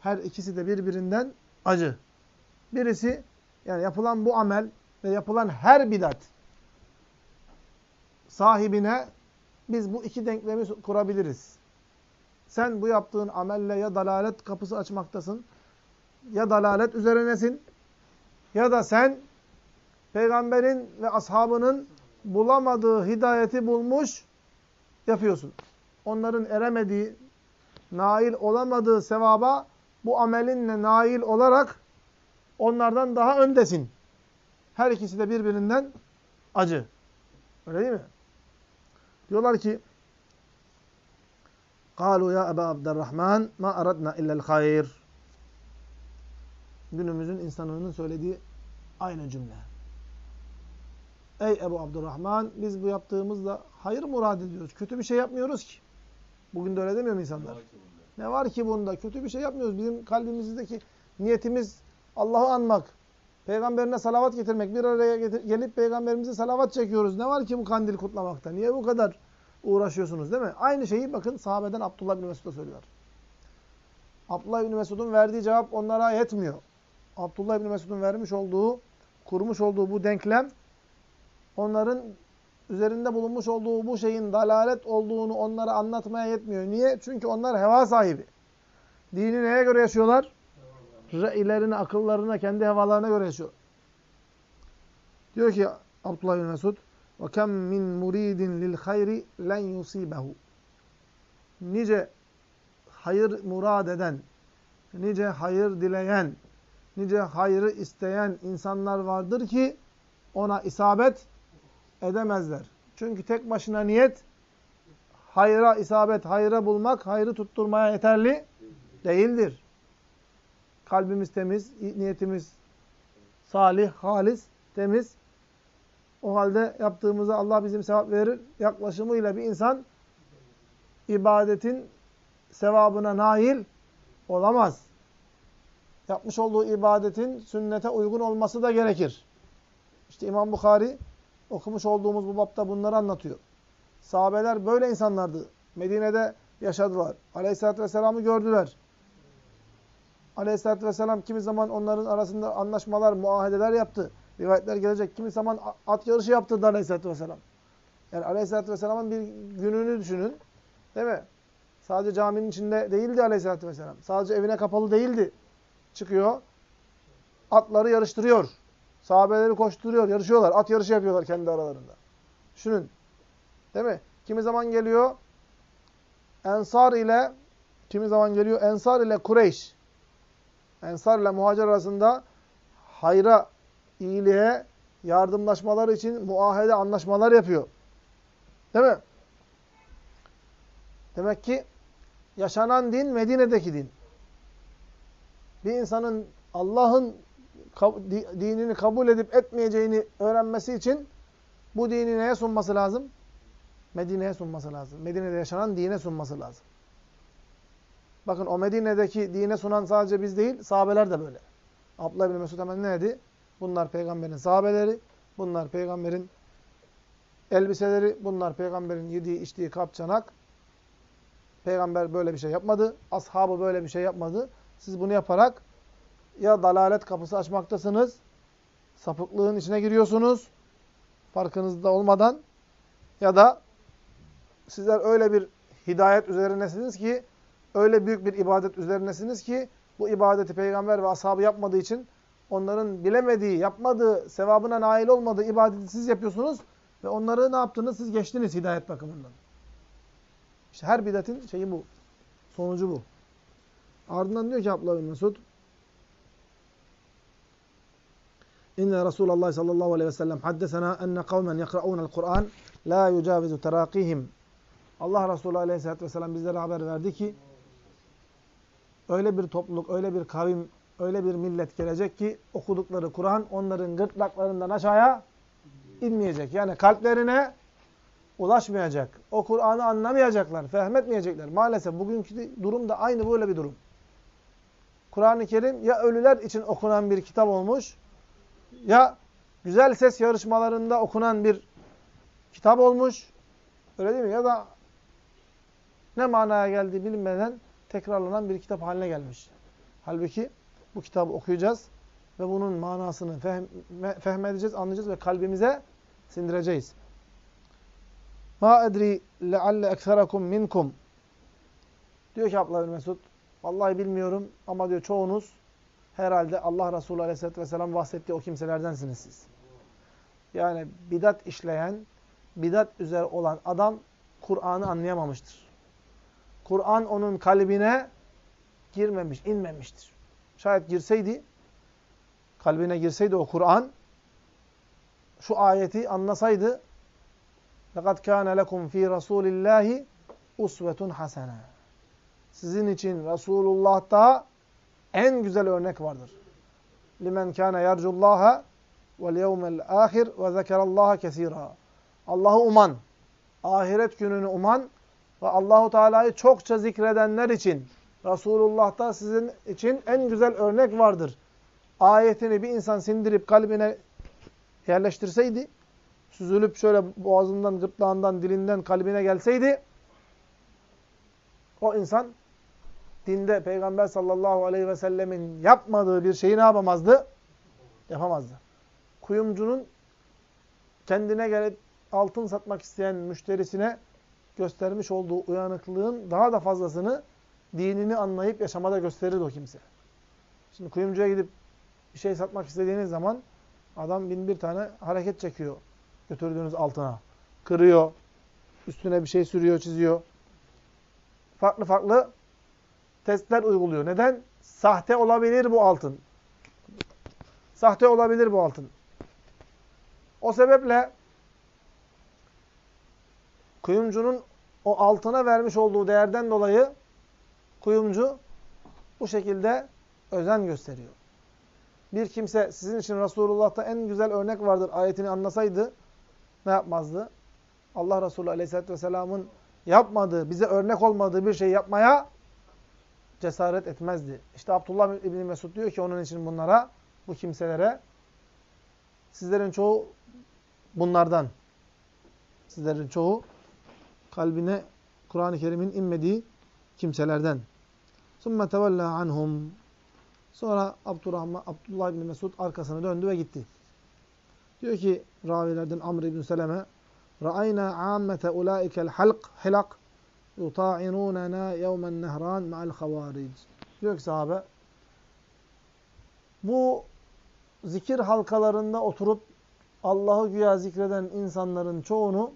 Her ikisi de birbirinden acı. Birisi yani yapılan bu amel ve yapılan her bidat sahibine biz bu iki denklemi kurabiliriz. Sen bu yaptığın amelle ya dalalet kapısı açmaktasın ya dalalet üzerinesin ya da sen peygamberin ve ashabının bulamadığı hidayeti bulmuş yapıyorsun. Onların eremediği, nail olamadığı sevaba bu amelinle nail olarak onlardan daha öndesin. Her ikisi de birbirinden acı. Öyle değil mi? Diyorlar ki قالوا ya Ebu Abdurrahman ma aradna illa'l hayr günümüzün insanının söylediği aynı cümle. Ey Ebu Abdurrahman biz bu yaptığımızda hayır murad ediyoruz. Kötü bir şey yapmıyoruz ki. Bugün de öyle demiyor mu insanlar? Ne var ki bunda? Kötü bir şey yapmıyoruz. Bizim kalbimizdeki niyetimiz Allah'ı anmak. Peygamberine salavat getirmek. Bir araya gelip peygamberimize salavat çekiyoruz. Ne var ki bu kandil kutlamakta? Niye bu kadar uğraşıyorsunuz değil mi? Aynı şeyi bakın sahabeden Abdullah bin Mesud'a söylüyor. Abdullah bin Mesud'un verdiği cevap onlara yetmiyor. Abdullah bin Mesud'un vermiş olduğu, kurmuş olduğu bu denklem onların üzerinde bulunmuş olduğu bu şeyin dalalet olduğunu onlara anlatmaya yetmiyor. Niye? Çünkü onlar heva sahibi. Dini neye göre yaşıyorlar? Re'ilerine, akıllarına, kendi hevalarına göre yaşıyor. Diyor ki Abdullah bin Mesud وَكَمْ مِنْ مُرِيدٍ لِلْخَيْرِ لَنْ يُصِيبَهُ Nice hayır murad eden, nice hayır dileyen, nice hayrı isteyen insanlar vardır ki ona isabet edemezler. Çünkü tek başına niyet hayra isabet, hayra bulmak, hayrı tutturmaya yeterli değildir. Kalbimiz temiz, niyetimiz salih, halis, temiz. O halde yaptığımıza Allah bizim sevap verir. Yaklaşımıyla bir insan ibadetin sevabına nail olamaz. Yapmış olduğu ibadetin sünnete uygun olması da gerekir. İşte İmam Bukhari okumuş olduğumuz bu bapta bunları anlatıyor. Sahabeler böyle insanlardı. Medine'de yaşadılar. Aleyhisselatü Vesselam'ı gördüler. Aleyhisselatü Vesselam kimi zaman onların arasında anlaşmalar, muahedeler yaptı. Rivayetler gelecek. Kimi zaman at yarışı yaptırdı Aleyhisselatü Vesselam. Yani Aleyhisselatü Vesselam'ın bir gününü düşünün. Değil mi? Sadece caminin içinde değildi Aleyhisselatü Vesselam. Sadece evine kapalı değildi. Çıkıyor. Atları yarıştırıyor. Sahabeleri koşturuyor, yarışıyorlar. At yarışı yapıyorlar kendi aralarında. Düşünün. Değil mi? Kimi zaman geliyor Ensar ile kimi zaman geliyor Ensar ile Kureyş. Ensar ile muhacir arasında hayra, iyiliğe yardımlaşmalar için muahede anlaşmalar yapıyor. Değil mi? Demek ki yaşanan din Medine'deki din. Bir insanın Allah'ın dinini kabul edip etmeyeceğini öğrenmesi için bu dini neye sunması lazım? Medine'ye sunması lazım. Medine'de yaşanan dine sunması lazım. Bakın o Medine'deki dine sunan sadece biz değil, sahabeler de böyle. Abdullah bin Mesud hemen ne dedi? Bunlar peygamberin sahabeleri, bunlar peygamberin elbiseleri, bunlar peygamberin yediği, içtiği kap, çanak. Peygamber böyle bir şey yapmadı, ashabı böyle bir şey yapmadı. Siz bunu yaparak ya dalalet kapısı açmaktasınız, sapıklığın içine giriyorsunuz, farkınızda olmadan ya da sizler öyle bir hidayet üzerinesiniz ki, öyle büyük bir ibadet üzerinesiniz ki, bu ibadeti peygamber ve ashabı yapmadığı için onların bilemediği, yapmadığı, sevabına nail olmadığı ibadeti siz yapıyorsunuz ve onları ne yaptınız? Siz geçtiniz hidayet bakımından. İşte her bidatin şeyi bu. Sonucu bu. Ardından diyor ki Abdullah bin Mesud İnne Resulullah sallallahu aleyhi ve sellem haddesena enne kavmen yekra'ûnel Kur'an la yucavizu terakihim. Allah Resulü aleyhissalatü vesselam bizlere haber verdi ki öyle bir topluluk, öyle bir kavim, öyle bir millet gelecek ki okudukları Kur'an onların gırtlaklarından aşağıya inmeyecek. Yani kalplerine ulaşmayacak. O Kur'an'ı anlamayacaklar, fehmetmeyecekler. Maalesef bugünkü durum da aynı böyle bir durum. Kur'an-ı Kerim ya ölüler için okunan bir kitap olmuş ya güzel ses yarışmalarında okunan bir kitap olmuş. Öyle değil mi? Ya da ne manaya geldiği bilinmeden tekrarlanan bir kitap haline gelmiş. Halbuki bu kitabı okuyacağız ve bunun manasını fehm, fehmedeceğiz, anlayacağız ve kalbimize sindireceğiz. Ma edri lealle ekserakum minkum. Diyor ki Abdullah Mesud, vallahi bilmiyorum ama diyor çoğunuz herhalde Allah Resulü Aleyhisselatü Vesselam bahsettiği o kimselerdensiniz siz. Yani bidat işleyen, bidat üzere olan adam Kur'an'ı anlayamamıştır. Kur'an onun kalbine girmemiş, inmemiştir. Şayet girseydi, kalbine girseydi o Kur'an, şu ayeti anlasaydı, لَقَدْ كَانَ لَكُمْ ف۪ي رَسُولِ اللّٰهِ اُسْوَةٌ حَسَنًا Sizin için Resulullah'ta en güzel örnek vardır. Limen kana yercullaha vel yevmel ahir ve zekerallaha kesira. Allah'ı uman, ahiret gününü uman ve Allahu Teala'yı çokça zikredenler için Resulullah'ta sizin için en güzel örnek vardır. Ayetini bir insan sindirip kalbine yerleştirseydi, süzülüp şöyle boğazından, gırtlağından, dilinden kalbine gelseydi, o insan dinde Peygamber sallallahu aleyhi ve sellemin yapmadığı bir şeyi ne yapamazdı? Yapamazdı. Kuyumcunun kendine gelip altın satmak isteyen müşterisine göstermiş olduğu uyanıklığın daha da fazlasını dinini anlayıp yaşamada gösterir o kimse. Şimdi kuyumcuya gidip bir şey satmak istediğiniz zaman Adam bin bir tane hareket çekiyor götürdüğünüz altına. Kırıyor, üstüne bir şey sürüyor, çiziyor. Farklı farklı testler uyguluyor. Neden? Sahte olabilir bu altın. Sahte olabilir bu altın. O sebeple kuyumcunun o altına vermiş olduğu değerden dolayı kuyumcu bu şekilde özen gösteriyor. Bir kimse sizin için Resulullah'ta en güzel örnek vardır ayetini anlasaydı ne yapmazdı? Allah Resulü Aleyhisselatü Vesselam'ın yapmadığı, bize örnek olmadığı bir şey yapmaya cesaret etmezdi. İşte Abdullah İbni Mesud diyor ki onun için bunlara, bu kimselere sizlerin çoğu bunlardan. Sizlerin çoğu kalbine Kur'an-ı Kerim'in inmediği kimselerden. ثُمَّ تَوَلَّا عَنْهُمْ Sonra Abdurrahman, Abdullah İbni Mesud arkasını döndü ve gitti. Diyor ki ravilerden Amr İbni Seleme رَأَيْنَا عَامَّةَ اُولَٰئِكَ الْحَلْقِ حِلَقْ yuta'inûnena yevmen nehran ma'al havaric. Diyor ki sahabe, bu zikir halkalarında oturup Allah'ı güya zikreden insanların çoğunu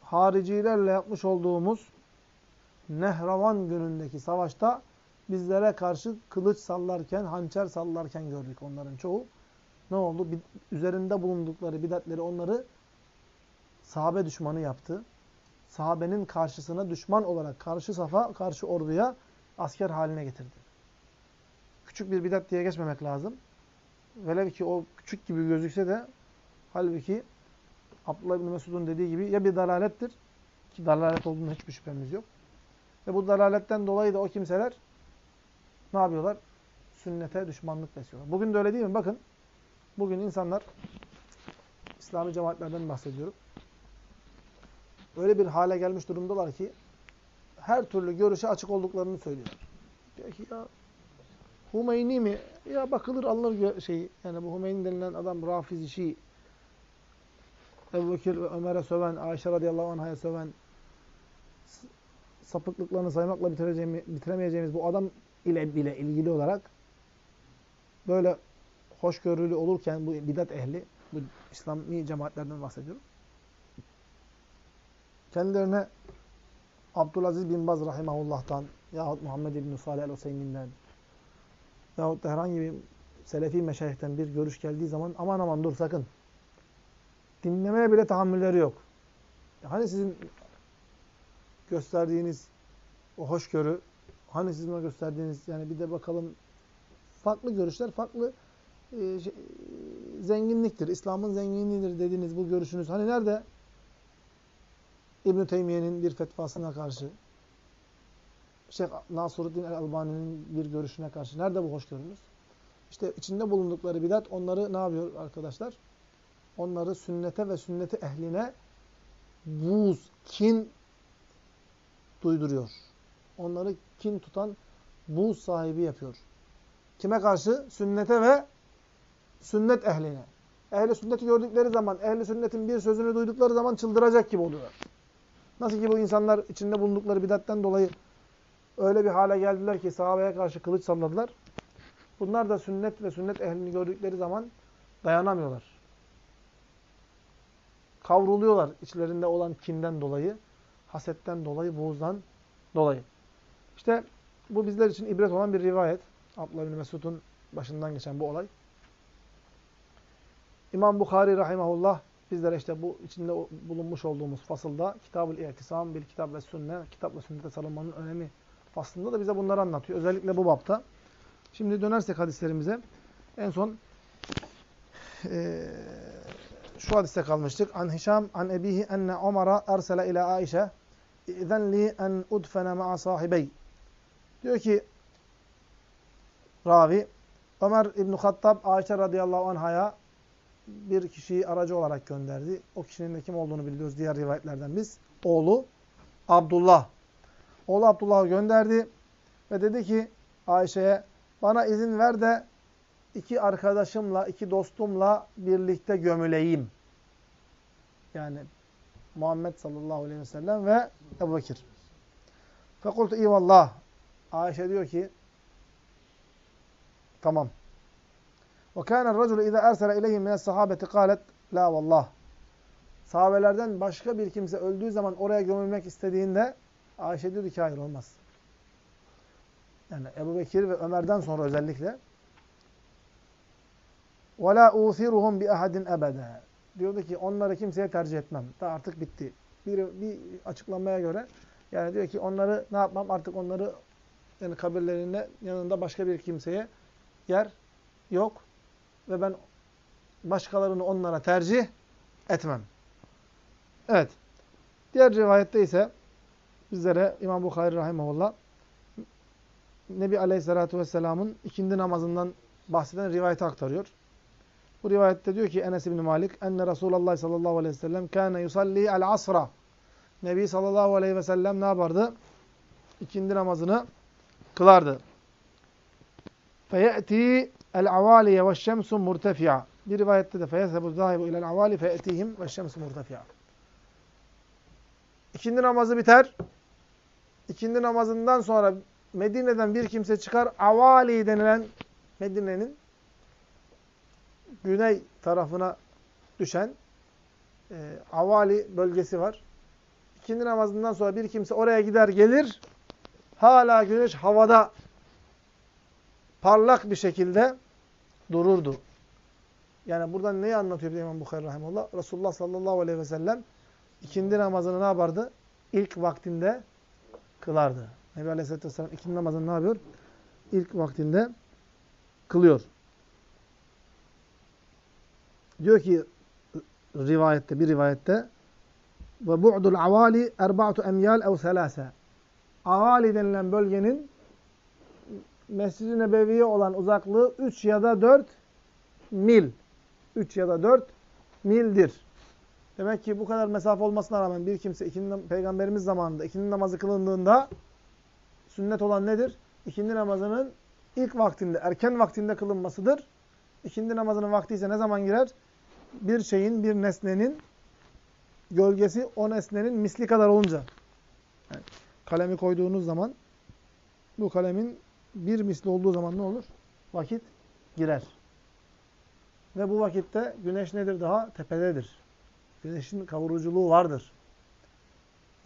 haricilerle yapmış olduğumuz Nehravan günündeki savaşta bizlere karşı kılıç sallarken, hançer sallarken gördük onların çoğu. Ne oldu? Bir, üzerinde bulundukları bidatleri onları sahabe düşmanı yaptı. Sahabenin karşısına düşman olarak karşı safa, karşı orduya asker haline getirdi. Küçük bir bidat diye geçmemek lazım. Velev ki o küçük gibi gözükse de halbuki Abdullah İbni Mesud'un dediği gibi ya bir dalalettir ki dalalet olduğunda hiçbir şüphemiz yok. Ve bu dalaletten dolayı da o kimseler ne yapıyorlar? Sünnete düşmanlık besliyorlar. Bugün de öyle değil mi? Bakın. Bugün insanlar İslami cemaatlerden bahsediyorum. Öyle bir hale gelmiş durumdalar ki her türlü görüşe açık olduklarını söylüyorlar. Diyor ki ya Humeyni mi? Ya bakılır alınır şey. Yani bu Humeyni denilen adam Rafizi Şii. Ebu Bekir ve Ömer'e söven, Ayşe radıyallahu anh'a söven, sapıklıklarını saymakla bitiremeyeceğimiz bu adam ile bile ilgili olarak böyle hoşgörülü olurken bu bidat ehli, bu İslami cemaatlerden bahsediyorum. Kendilerine Abdülaziz bin Baz rahimahullah'tan yahut Muhammed bin Salih el-Hüseyin'inden yahut da herhangi bir selefi meşayihten bir görüş geldiği zaman aman aman dur sakın. Dinlemeye bile tahammülleri yok. Hani sizin gösterdiğiniz o hoşgörü, hani sizin o gösterdiğiniz yani bir de bakalım farklı görüşler, farklı e, şey, zenginliktir. İslam'ın zenginliğidir dediğiniz bu görüşünüz. Hani nerede? İbn-i Teymiye'nin bir fetvasına karşı, Şeyh Nasruddin el-Albani'nin bir görüşüne karşı. Nerede bu hoşgörünüz? İşte içinde bulundukları bidat onları ne yapıyor arkadaşlar? Onları sünnete ve sünneti ehline buz, kin duyduruyor. Onları kin tutan buz sahibi yapıyor. Kime karşı? Sünnete ve sünnet ehline. Ehli sünneti gördükleri zaman, ehli sünnetin bir sözünü duydukları zaman çıldıracak gibi oluyorlar. Nasıl ki bu insanlar içinde bulundukları bidatten dolayı öyle bir hale geldiler ki sahabeye karşı kılıç salladılar. Bunlar da sünnet ve sünnet ehlini gördükleri zaman dayanamıyorlar. Kavruluyorlar içlerinde olan kinden dolayı, hasetten dolayı, buğzdan dolayı. İşte bu bizler için ibret olan bir rivayet. Abdullah bin Mesud'un başından geçen bu olay. İmam Bukhari rahimahullah bizlere işte bu içinde bulunmuş olduğumuz fasılda Kitab-ül İ'tisam bil Kitab ve Sünne, kitap ve sünnete sarılmanın önemi faslında da bize bunları anlatıyor. Özellikle bu bapta. Şimdi dönersek hadislerimize. En son e, şu hadiste kalmıştık. An Hişam an ebihi enne Umar'a ersele ila Aişe izen li en udfene ma'a sahibey. Diyor ki ravi Ömer İbn Hattab Ayşe radıyallahu anh'a bir kişiyi aracı olarak gönderdi. O kişinin de kim olduğunu biliyoruz diğer rivayetlerden biz. Oğlu Abdullah. Oğlu Abdullah'ı gönderdi ve dedi ki Ayşe'ye bana izin ver de iki arkadaşımla, iki dostumla birlikte gömüleyim. Yani Muhammed sallallahu aleyhi ve sellem ve Ebu Bekir. Fekultu eyvallah. Ayşe diyor ki tamam. وَكَانَ الرَّجُلُ اِذَا اَرْسَلَ اِلَيْهِمْ مِنَ السَّحَابَةِ قَالَتْ لَا vallah. Sahabelerden başka bir kimse öldüğü zaman oraya gömülmek istediğinde Ayşe diyordu ki hayır olmaz. Yani Ebu Bekir ve Ömer'den sonra özellikle وَلَا اُوثِرُهُمْ بِأَحَدٍ اَبَدًا Diyordu ki onları kimseye tercih etmem. Da artık bitti. Bir, bir açıklamaya göre yani diyor ki onları ne yapmam artık onları yani kabirlerinde yanında başka bir kimseye yer yok ve ben başkalarını onlara tercih etmem. Evet. Diğer rivayette ise bizlere İmam Bukhari rahimahullah Nebi Aleyhisselatü Vesselam'ın ikindi namazından bahseden rivayeti aktarıyor. Bu rivayette diyor ki Enes İbni Malik enne Resulullah sallallahu aleyhi ve sellem kâne yusalli el asra. Nebi sallallahu aleyhi ve ne yapardı? İkindi namazını kılardı. Feye'ti el avaliye ve şemsu murtefi'a. Bir rivayette de feyesebu zahibu ilel avali feye'tihim ve şemsu murtefi'a. İkindi namazı biter. İkindi namazından sonra Medine'den bir kimse çıkar. Avali denilen Medine'nin güney tarafına düşen e, Avali bölgesi var. İkindi namazından sonra bir kimse oraya gider gelir. Hala güneş havada parlak bir şekilde dururdu. Yani buradan neyi anlatıyor İmam Bukhari Rahimullah? Resulullah sallallahu aleyhi ve sellem ikindi namazını ne yapardı? İlk vaktinde kılardı. Nebi Aleyhisselatü Vesselam ikindi namazını ne yapıyor? İlk vaktinde kılıyor. Diyor ki rivayette, bir rivayette ve bu'dul avali erba'tu emyal ev selase. Avali denilen bölgenin Mescid-i Nebevi'ye olan uzaklığı 3 ya da 4 mil. 3 ya da 4 mildir. Demek ki bu kadar mesafe olmasına rağmen bir kimse ikindi, peygamberimiz zamanında ikindi namazı kılındığında sünnet olan nedir? İkindi namazının ilk vaktinde, erken vaktinde kılınmasıdır. İkindi namazının vakti ise ne zaman girer? Bir şeyin, bir nesnenin gölgesi o nesnenin misli kadar olunca. Yani kalemi koyduğunuz zaman bu kalemin bir misli olduğu zaman ne olur? Vakit girer. Ve bu vakitte güneş nedir daha? Tepededir. Güneşin kavuruculuğu vardır.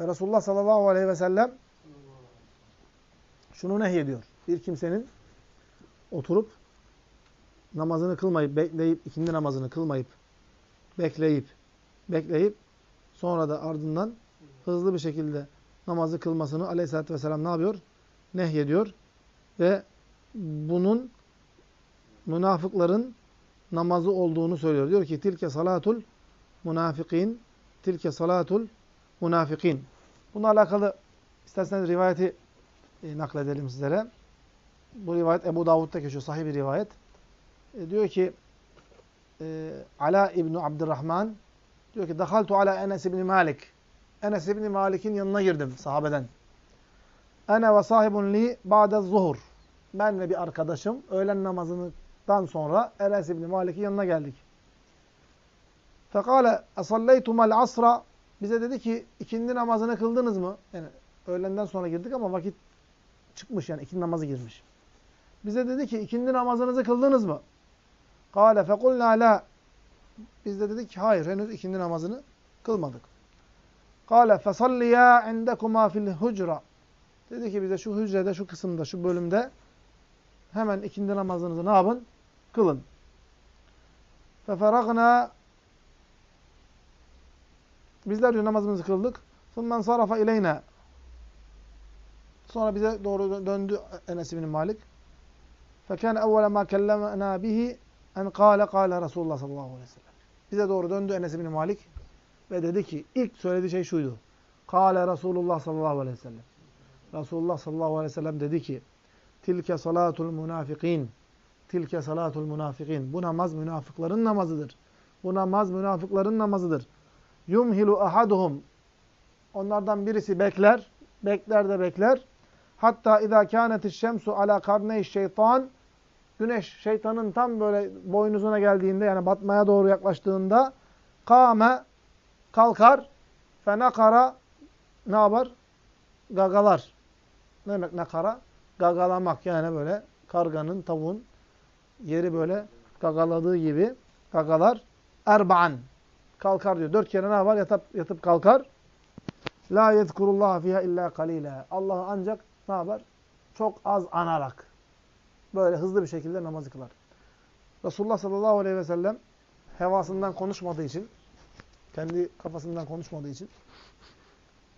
Ve Resulullah sallallahu aleyhi ve sellem şunu nehyediyor. Bir kimsenin oturup namazını kılmayıp, bekleyip, ikindi namazını kılmayıp, bekleyip, bekleyip, sonra da ardından hızlı bir şekilde namazı kılmasını aleyhissalatü vesselam ne yapıyor? Nehyediyor. Ve bunun münafıkların namazı olduğunu söylüyor. Diyor ki tilke salatul munafikin tilke salatul munafikin. Bununla alakalı isterseniz rivayeti e, nakledelim sizlere. Bu rivayet Ebu Davud'da geçiyor. Sahih bir rivayet. E, diyor ki e, Ala İbni Abdurrahman diyor ki Dahaltu ala Enes İbni Malik. Enes İbni Malik'in yanına girdim sahabeden. Ene ve sahibun li ba'de zuhur. Ben ve bir arkadaşım öğlen namazından sonra Enes İbni Malik'in yanına geldik. Fekale esalleytumel asra bize dedi ki ikindi namazını kıldınız mı? Yani öğlenden sonra girdik ama vakit çıkmış yani ikindi namazı girmiş. Bize dedi ki ikindi namazınızı kıldınız mı? Kale fekulna la. Biz de dedik ki hayır henüz ikindi namazını kılmadık. Kale fesalliya indekuma fil hucra. Dedi ki bize şu hücrede, şu kısımda, şu bölümde hemen ikindi namazınızı ne yapın? Kılın. Feferagna Bizler diyor namazımızı kıldık. ثُمَّنْ صَرَفَ اِلَيْنَا Sonra bize doğru döndü Enes bin Malik. فَكَانَ اَوَّلَ مَا كَلَّمَنَا بِهِ en قَالَ قَالَ Resulullah sallallahu aleyhi ve sellem. Bize doğru döndü Enes bin Malik ve dedi ki ilk söylediği şey şuydu. Kale Resulullah sallallahu aleyhi ve sellem. Resulullah sallallahu aleyhi ve sellem dedi ki Tilke salatul munafikin. Tilke salatul munafikin. Bu namaz münafıkların namazıdır. Bu namaz münafıkların namazıdır. Yumhilu ahaduhum. Onlardan birisi bekler. Bekler de bekler. Hatta izâ kânetiş şemsu ala karney şeytan. Güneş şeytanın tam böyle boynuzuna geldiğinde yani batmaya doğru yaklaştığında kâme kalkar fenakara ne yapar? Gagalar. Ne demek nakara? Gagalamak yani böyle karganın, tavuğun yeri böyle gagaladığı gibi gagalar erba'an kalkar diyor. Dört kere ne yapar? Yatıp, yatıp kalkar. La yezkurullah fiha illa kalila. Allah'ı ancak ne yapar? Çok az anarak. Böyle hızlı bir şekilde namazı kılar. Resulullah sallallahu aleyhi ve sellem hevasından konuşmadığı için, kendi kafasından konuşmadığı için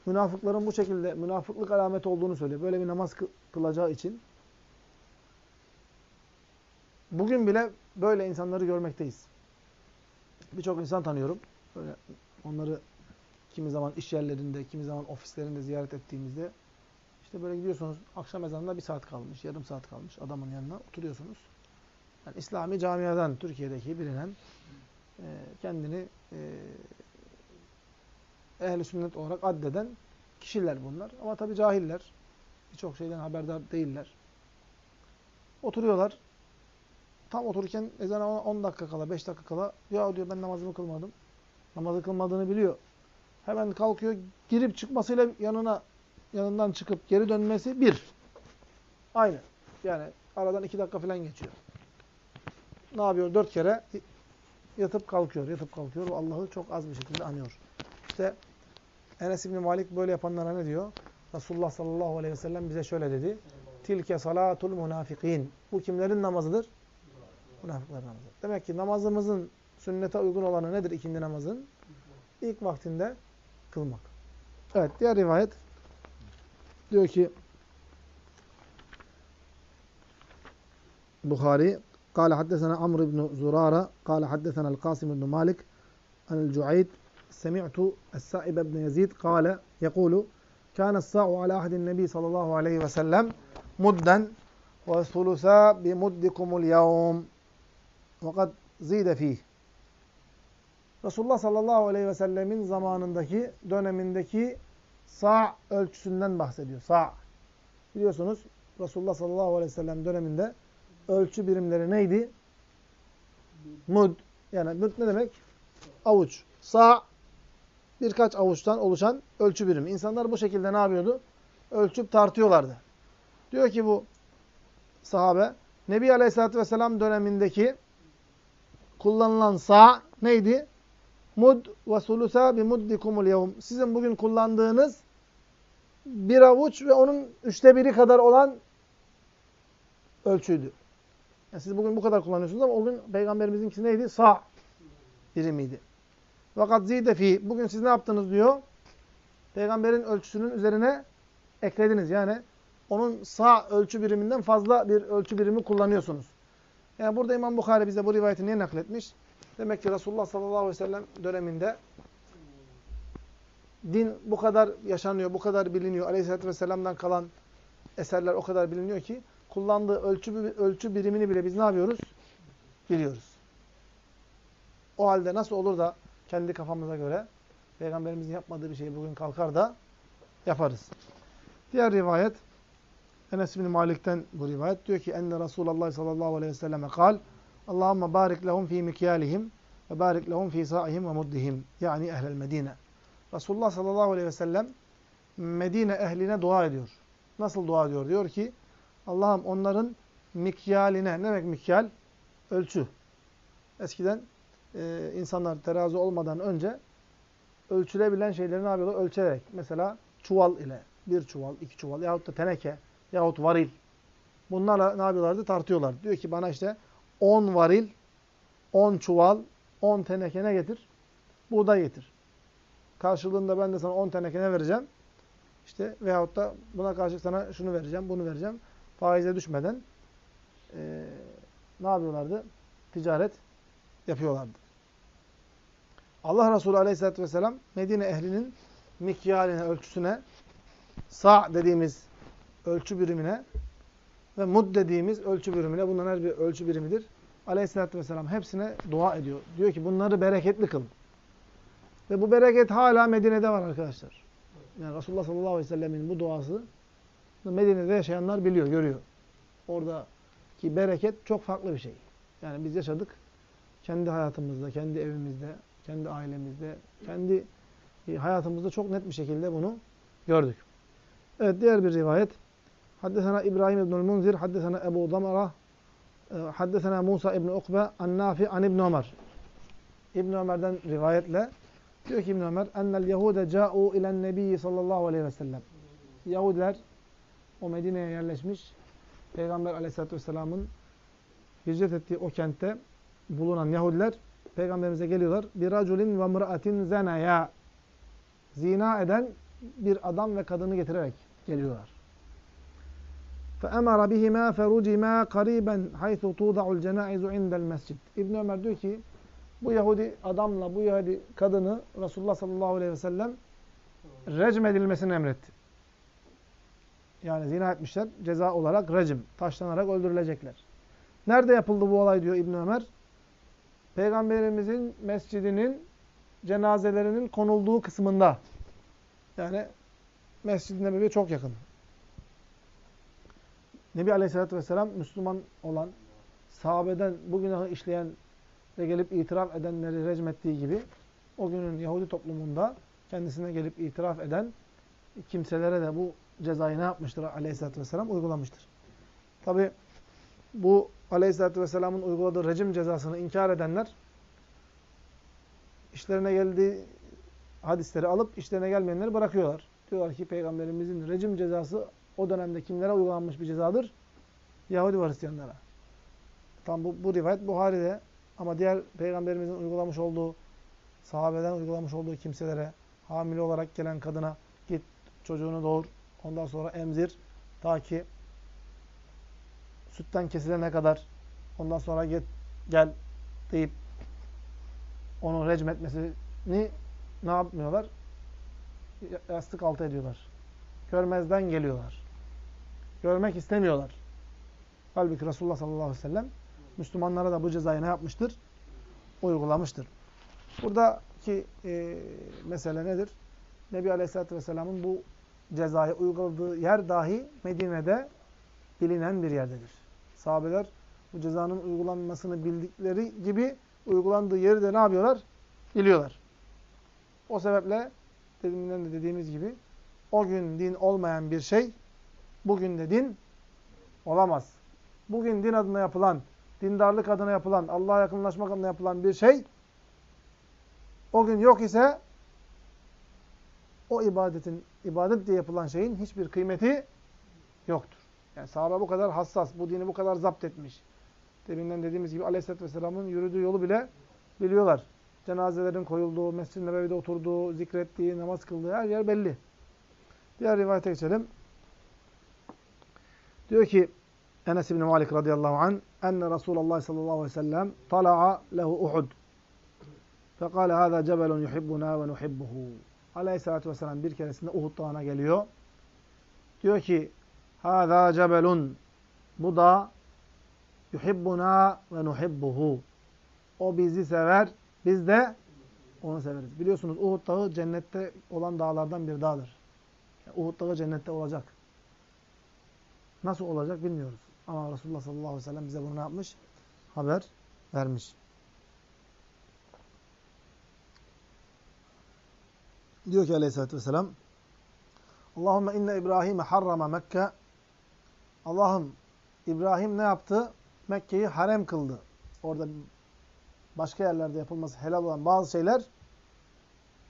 münafıkların bu şekilde münafıklık alameti olduğunu söylüyor. Böyle bir namaz kılacağı için bugün bile böyle insanları görmekteyiz. Birçok insan tanıyorum. Böyle onları kimi zaman iş yerlerinde, kimi zaman ofislerinde ziyaret ettiğimizde işte böyle gidiyorsunuz akşam ezanında bir saat kalmış, yarım saat kalmış adamın yanına oturuyorsunuz. Yani İslami camiadan Türkiye'deki bilinen e, kendini e, ehl sünnet olarak addeden kişiler bunlar. Ama tabi cahiller. Birçok şeyden haberdar değiller. Oturuyorlar. Tam otururken ezana 10 dakika kala, 5 dakika kala ya diyor ben namazımı kılmadım. Namazı kılmadığını biliyor. Hemen kalkıyor, girip çıkmasıyla yanına yanından çıkıp geri dönmesi bir. Aynı. Yani aradan iki dakika falan geçiyor. Ne yapıyor? Dört kere yatıp kalkıyor, yatıp kalkıyor. Allah'ı çok az bir şekilde anıyor. İşte Enes İbni Malik böyle yapanlara ne diyor? Resulullah sallallahu aleyhi ve sellem bize şöyle dedi. Tilke salatul munafikin. Bu kimlerin namazıdır? Münafıkların namazı. Demek ki namazımızın sünnete uygun olanı nedir ikindi namazın? İlk vaktinde kılmak. Evet diğer rivayet diyor ki Bukhari قال حدثنا عمرو بن زرارة قال حدثنا القاسم بن مالك عن الجعيد سمعت السائب بن يزيد قال يقول كان الساع على عهد النبي صلى الله عليه وسلم مدا وثلثا بمدكم اليوم وقد زيد فيه Resulullah sallallahu aleyhi ve sellemin zamanındaki, dönemindeki sağ ölçüsünden bahsediyor. Sağ. Biliyorsunuz Resulullah sallallahu aleyhi ve sellem döneminde ölçü birimleri neydi? Mud. Yani mud ne demek? Avuç. Sağ birkaç avuçtan oluşan ölçü birimi. İnsanlar bu şekilde ne yapıyordu? Ölçüp tartıyorlardı. Diyor ki bu sahabe, Nebi Aleyhisselatü Vesselam dönemindeki kullanılan sağ neydi? Mud ve sulusa bi muddikumul yevm. Sizin bugün kullandığınız bir avuç ve onun üçte biri kadar olan ölçüydü. Yani siz bugün bu kadar kullanıyorsunuz ama o gün peygamberimizinkisi neydi? Sağ birimiydi. Fakat zide fi. Bugün siz ne yaptınız diyor. Peygamberin ölçüsünün üzerine eklediniz. Yani onun sağ ölçü biriminden fazla bir ölçü birimi kullanıyorsunuz. Yani burada İmam Bukhari bize bu rivayeti niye nakletmiş? Demek ki Resulullah sallallahu aleyhi ve sellem döneminde din bu kadar yaşanıyor, bu kadar biliniyor. Aleyhisselatü vesselam'dan kalan eserler o kadar biliniyor ki kullandığı ölçü, ölçü birimini bile biz ne yapıyoruz? Biliyoruz. O halde nasıl olur da kendi kafamıza göre Peygamberimizin yapmadığı bir şeyi bugün kalkar da yaparız. Diğer rivayet Enes bin Malik'ten bu rivayet diyor ki enne Resulullah sallallahu aleyhi ve selleme kal Allahümme barik lehum fi mikyalihim ve barik lehum fi sa'ihim ve muddihim yani ehlel Medine. Resulullah sallallahu aleyhi ve sellem Medine ehline dua ediyor. Nasıl dua ediyor? Diyor ki Allah'ım onların mikyaline, ne demek mikyal? Ölçü. Eskiden e, insanlar terazi olmadan önce ölçülebilen şeyleri ne yapıyorlar? Ölçerek. Mesela çuval ile. Bir çuval, iki çuval yahut da teneke yahut varil. Bunlarla ne yapıyorlardı? Tartıyorlar. Diyor ki bana işte 10 varil, 10 çuval, 10 teneke ne getir? Buğday getir. Karşılığında ben de sana 10 teneke ne vereceğim? İşte veyahut da buna karşılık sana şunu vereceğim, bunu vereceğim. Faize düşmeden e, ne yapıyorlardı? Ticaret yapıyorlardı. Allah Resulü Aleyhisselatü vesselam Medine ehlinin mikyaline, ölçüsüne, sa dediğimiz ölçü birimine ve mud dediğimiz ölçü birimine, bunların her bir ölçü birimidir. Aleyhisselatü vesselam hepsine dua ediyor. Diyor ki bunları bereketli kıl. Ve bu bereket hala Medine'de var arkadaşlar. Yani Resulullah sallallahu aleyhi ve bu duası Medine'de yaşayanlar biliyor, görüyor. Oradaki bereket çok farklı bir şey. Yani biz yaşadık. Kendi hayatımızda, kendi evimizde, kendi ailemizde, kendi e, hayatımızda çok net bir şekilde bunu gördük. Evet diğer bir rivayet. Haddesena İbrahim İbnül Munzir, haddesena Ebu Damara, Haddesena Musa İbni Ukbe an Nafi an İbn Ömer. İbn Ömer'den rivayetle diyor ki İbn Ömer ennel Yahude ca'u ilen Nebi sallallahu aleyhi ve sellem. Yahudiler o Medine'ye yerleşmiş Peygamber aleyhissalatü vesselamın hicret ettiği o kentte bulunan Yahudiler Peygamberimize geliyorlar. Bir raculin ve mır'atin zenaya zina eden bir adam ve kadını getirerek geliyorlar. فَاَمَرَ بِهِمَا فَرُجِمَا قَرِيبًا حَيْثُ تُوضَعُ الْجَنَائِزُ عِنْدَ الْمَسْجِدِ İbn Ömer diyor ki bu Yahudi adamla bu Yahudi kadını Resulullah sallallahu aleyhi ve sellem recm edilmesini emretti. Yani zina etmişler. Ceza olarak recim. Taşlanarak öldürülecekler. Nerede yapıldı bu olay diyor İbn Ömer? Peygamberimizin mescidinin cenazelerinin konulduğu kısmında. Yani Mescid-i çok yakın. Nebi Aleyhisselatü Vesselam Müslüman olan, sahabeden bu günahı işleyen ve gelip itiraf edenleri recmettiği gibi o günün Yahudi toplumunda kendisine gelip itiraf eden kimselere de bu cezayı ne yapmıştır Aleyhisselatü Vesselam? Uygulamıştır. Tabi bu Aleyhisselatü Vesselam'ın uyguladığı rejim cezasını inkar edenler işlerine geldiği hadisleri alıp işlerine gelmeyenleri bırakıyorlar. Diyorlar ki Peygamberimizin rejim cezası o dönemde kimlere uygulanmış bir cezadır? Yahudi ve Hristiyanlara. Tam bu, bu rivayet Buhari'de ama diğer Peygamberimizin uygulamış olduğu, sahabeden uygulamış olduğu kimselere, hamile olarak gelen kadına git çocuğunu doğur, ondan sonra emzir, ta ki sütten kesilene kadar, ondan sonra git, gel deyip onu recm etmesini ne yapmıyorlar? Yastık altı ediyorlar. Görmezden geliyorlar. Görmek istemiyorlar. Halbuki Resulullah sallallahu aleyhi ve sellem Müslümanlara da bu cezayı ne yapmıştır? Uygulamıştır. Buradaki e, mesele nedir? Nebi Aleyhisselatü Vesselam'ın bu cezayı uyguladığı yer dahi Medine'de bilinen bir yerdedir. Sahabeler bu cezanın uygulanmasını bildikleri gibi uygulandığı yeri de ne yapıyorlar? Biliyorlar. O sebeple deminden de dediğimiz gibi o gün din olmayan bir şey bugün de din olamaz. Bugün din adına yapılan, dindarlık adına yapılan, Allah'a yakınlaşmak adına yapılan bir şey o gün yok ise o ibadetin, ibadet diye yapılan şeyin hiçbir kıymeti yoktur. Yani sahabe bu kadar hassas, bu dini bu kadar zapt etmiş. Deminden dediğimiz gibi Aleyhisselatü Vesselam'ın yürüdüğü yolu bile biliyorlar. Cenazelerin koyulduğu, Mescid-i Nebevi'de oturduğu, zikrettiği, namaz kıldığı her yer belli. Diğer rivayete geçelim. Diyor ki Enes İbni Malik radıyallahu anh enne Resulullah sallallahu aleyhi ve sellem tala'a lehu Uhud. Fekale hâzâ cebelun yuhibbuna ve nuhibbuhu. Aleyhissalatü vesselam bir keresinde Uhud dağına geliyor. Diyor ki hâzâ cebelun. Bu da yuhibbuna ve nuhibbuhu. O bizi sever, biz de onu severiz. Biliyorsunuz Uhud dağı cennette olan dağlardan bir dağdır. Yani Uhud dağı cennette olacak. Nasıl olacak bilmiyoruz. Ama Resulullah sallallahu aleyhi ve sellem bize bunu ne yapmış? Haber vermiş. Diyor ki aleyhissalatü vesselam Allahümme inne İbrahim'e harrama Mekke Allah'ım İbrahim ne yaptı? Mekke'yi harem kıldı. Orada başka yerlerde yapılması helal olan bazı şeyler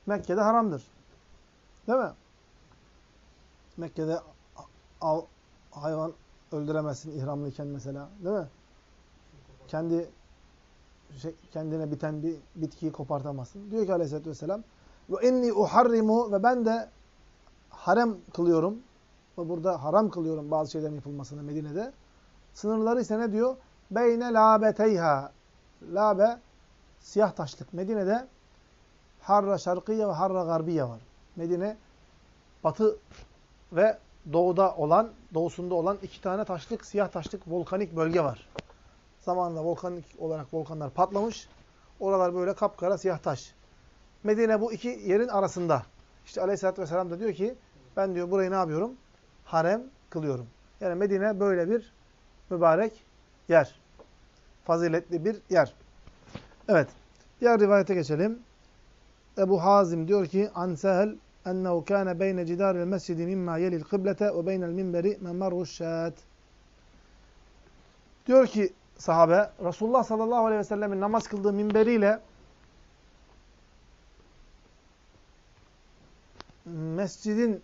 Mekke'de haramdır. Değil mi? Mekke'de av, hayvan öldüremezsin ihramlıyken mesela. Değil mi? Kendi şey, kendine biten bir bitkiyi kopartamazsın. Diyor ki aleyhissalatü vesselam ve inni uharrimu ve ben de harem kılıyorum. Ve burada haram kılıyorum bazı şeylerin yapılmasını Medine'de. Sınırları ise ne diyor? Beyne labeteyha. Labe siyah taşlık. Medine'de Harra Şarkiye ve Harra Garbiye var. Medine batı ve doğuda olan, doğusunda olan iki tane taşlık, siyah taşlık volkanik bölge var. Zamanında volkanik olarak volkanlar patlamış. Oralar böyle kapkara siyah taş. Medine bu iki yerin arasında. İşte Aleyhisselatü Vesselam da diyor ki ben diyor burayı ne yapıyorum? Harem kılıyorum. Yani Medine böyle bir mübarek yer. Faziletli bir yer. Evet. Diğer rivayete geçelim. Ebu Hazim diyor ki An Sehel ennehu kâne beyne cidâril mescidi mimma yelil kıblete ve beynel minberi memarruş şâd. Diyor ki sahabe Resulullah sallallahu aleyhi ve sellemin namaz kıldığı minberiyle mescidin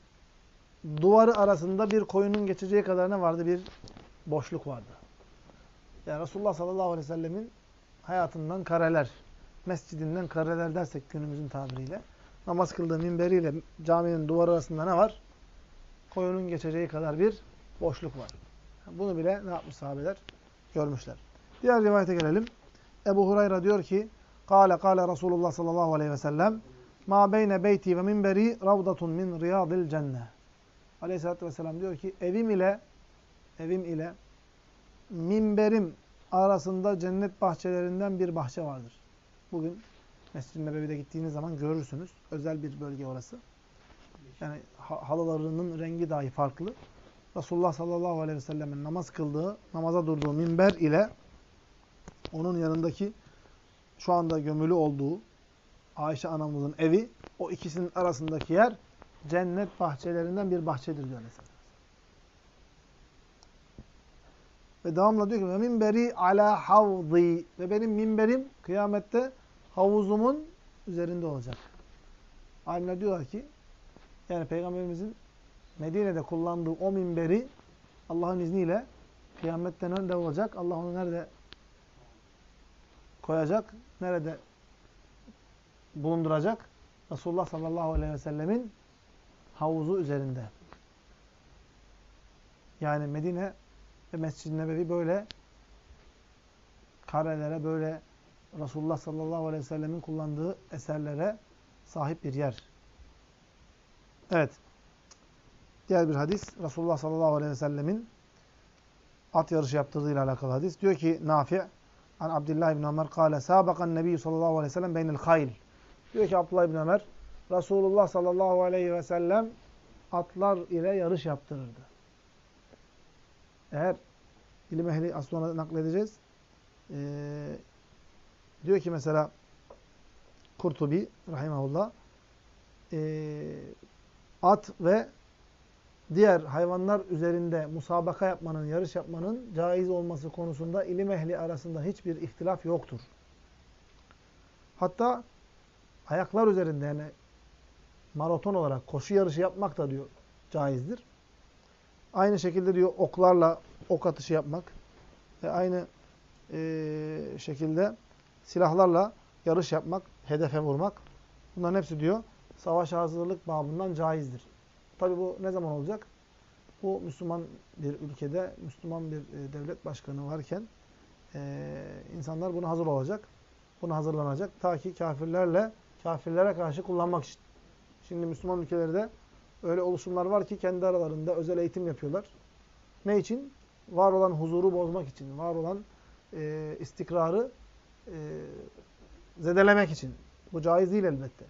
duvarı arasında bir koyunun geçeceği kadar ne vardı? Bir boşluk vardı. Yani Resulullah sallallahu aleyhi ve sellemin hayatından kareler, mescidinden kareler dersek günümüzün tabiriyle, namaz kıldığı minberiyle caminin duvarı arasında ne var? Koyunun geçeceği kadar bir boşluk var. Bunu bile ne yapmış sahabeler? Görmüşler. Diğer rivayete gelelim. Ebu Hurayra diyor ki, Kale kale Resulullah sallallahu aleyhi ve sellem, Ma beyne beyti ve minberi ravdatun min riyadil cenne. Aleyhisselatü vesselam diyor ki, evim ile evim ile minberim arasında cennet bahçelerinden bir bahçe vardır. Bugün Mescid-i Nebevi'de gittiğiniz zaman görürsünüz. Özel bir bölge orası. Yani halılarının rengi dahi farklı. Resulullah sallallahu aleyhi ve sellemin namaz kıldığı, namaza durduğu minber ile onun yanındaki şu anda gömülü olduğu Ayşe anamızın evi, o ikisinin arasındaki yer cennet bahçelerinden bir bahçedir diyor Aleyhisselam. Ve devamla diyor ki ve minberi ala havzi ve benim minberim kıyamette havuzumun üzerinde olacak. Alimler diyorlar ki yani Peygamberimizin Medine'de kullandığı o minberi Allah'ın izniyle kıyamette nerede olacak? Allah onu nerede koyacak? Nerede bulunduracak? Resulullah sallallahu aleyhi ve sellemin havuzu üzerinde. Yani Medine ve Mescid-i Nebevi böyle karelere, böyle Resulullah sallallahu aleyhi ve sellemin kullandığı eserlere sahip bir yer. Evet. Diğer bir hadis. Resulullah sallallahu aleyhi ve sellemin at yarışı yaptırdığıyla alakalı hadis. Diyor ki Nafi' an Abdullah ibn Ömer kâle sâbakan nebiyyü sallallahu aleyhi ve sellem beynel hayl. Diyor ki Abdullah ibn Ömer Resulullah sallallahu aleyhi ve sellem atlar ile yarış yaptırırdı. Eğer ilim ehli az sonra nakledeceğiz. Ee, diyor ki mesela Kurtubi rahimahullah e, at ve diğer hayvanlar üzerinde musabaka yapmanın, yarış yapmanın caiz olması konusunda ilim ehli arasında hiçbir ihtilaf yoktur. Hatta ayaklar üzerinde yani maraton olarak koşu yarışı yapmak da diyor caizdir. Aynı şekilde diyor oklarla ok atışı yapmak ve aynı e, şekilde silahlarla yarış yapmak, hedefe vurmak. Bunların hepsi diyor savaş hazırlık babından caizdir. Tabi bu ne zaman olacak? Bu Müslüman bir ülkede, Müslüman bir e, devlet başkanı varken e, insanlar buna hazır olacak. Buna hazırlanacak. Ta ki kafirlerle, kafirlere karşı kullanmak için. Şimdi Müslüman ülkelerde öyle oluşumlar var ki kendi aralarında özel eğitim yapıyorlar. Ne için? Var olan huzuru bozmak için, var olan e, istikrarı e, zedelemek için. Bu caiz değil elbette.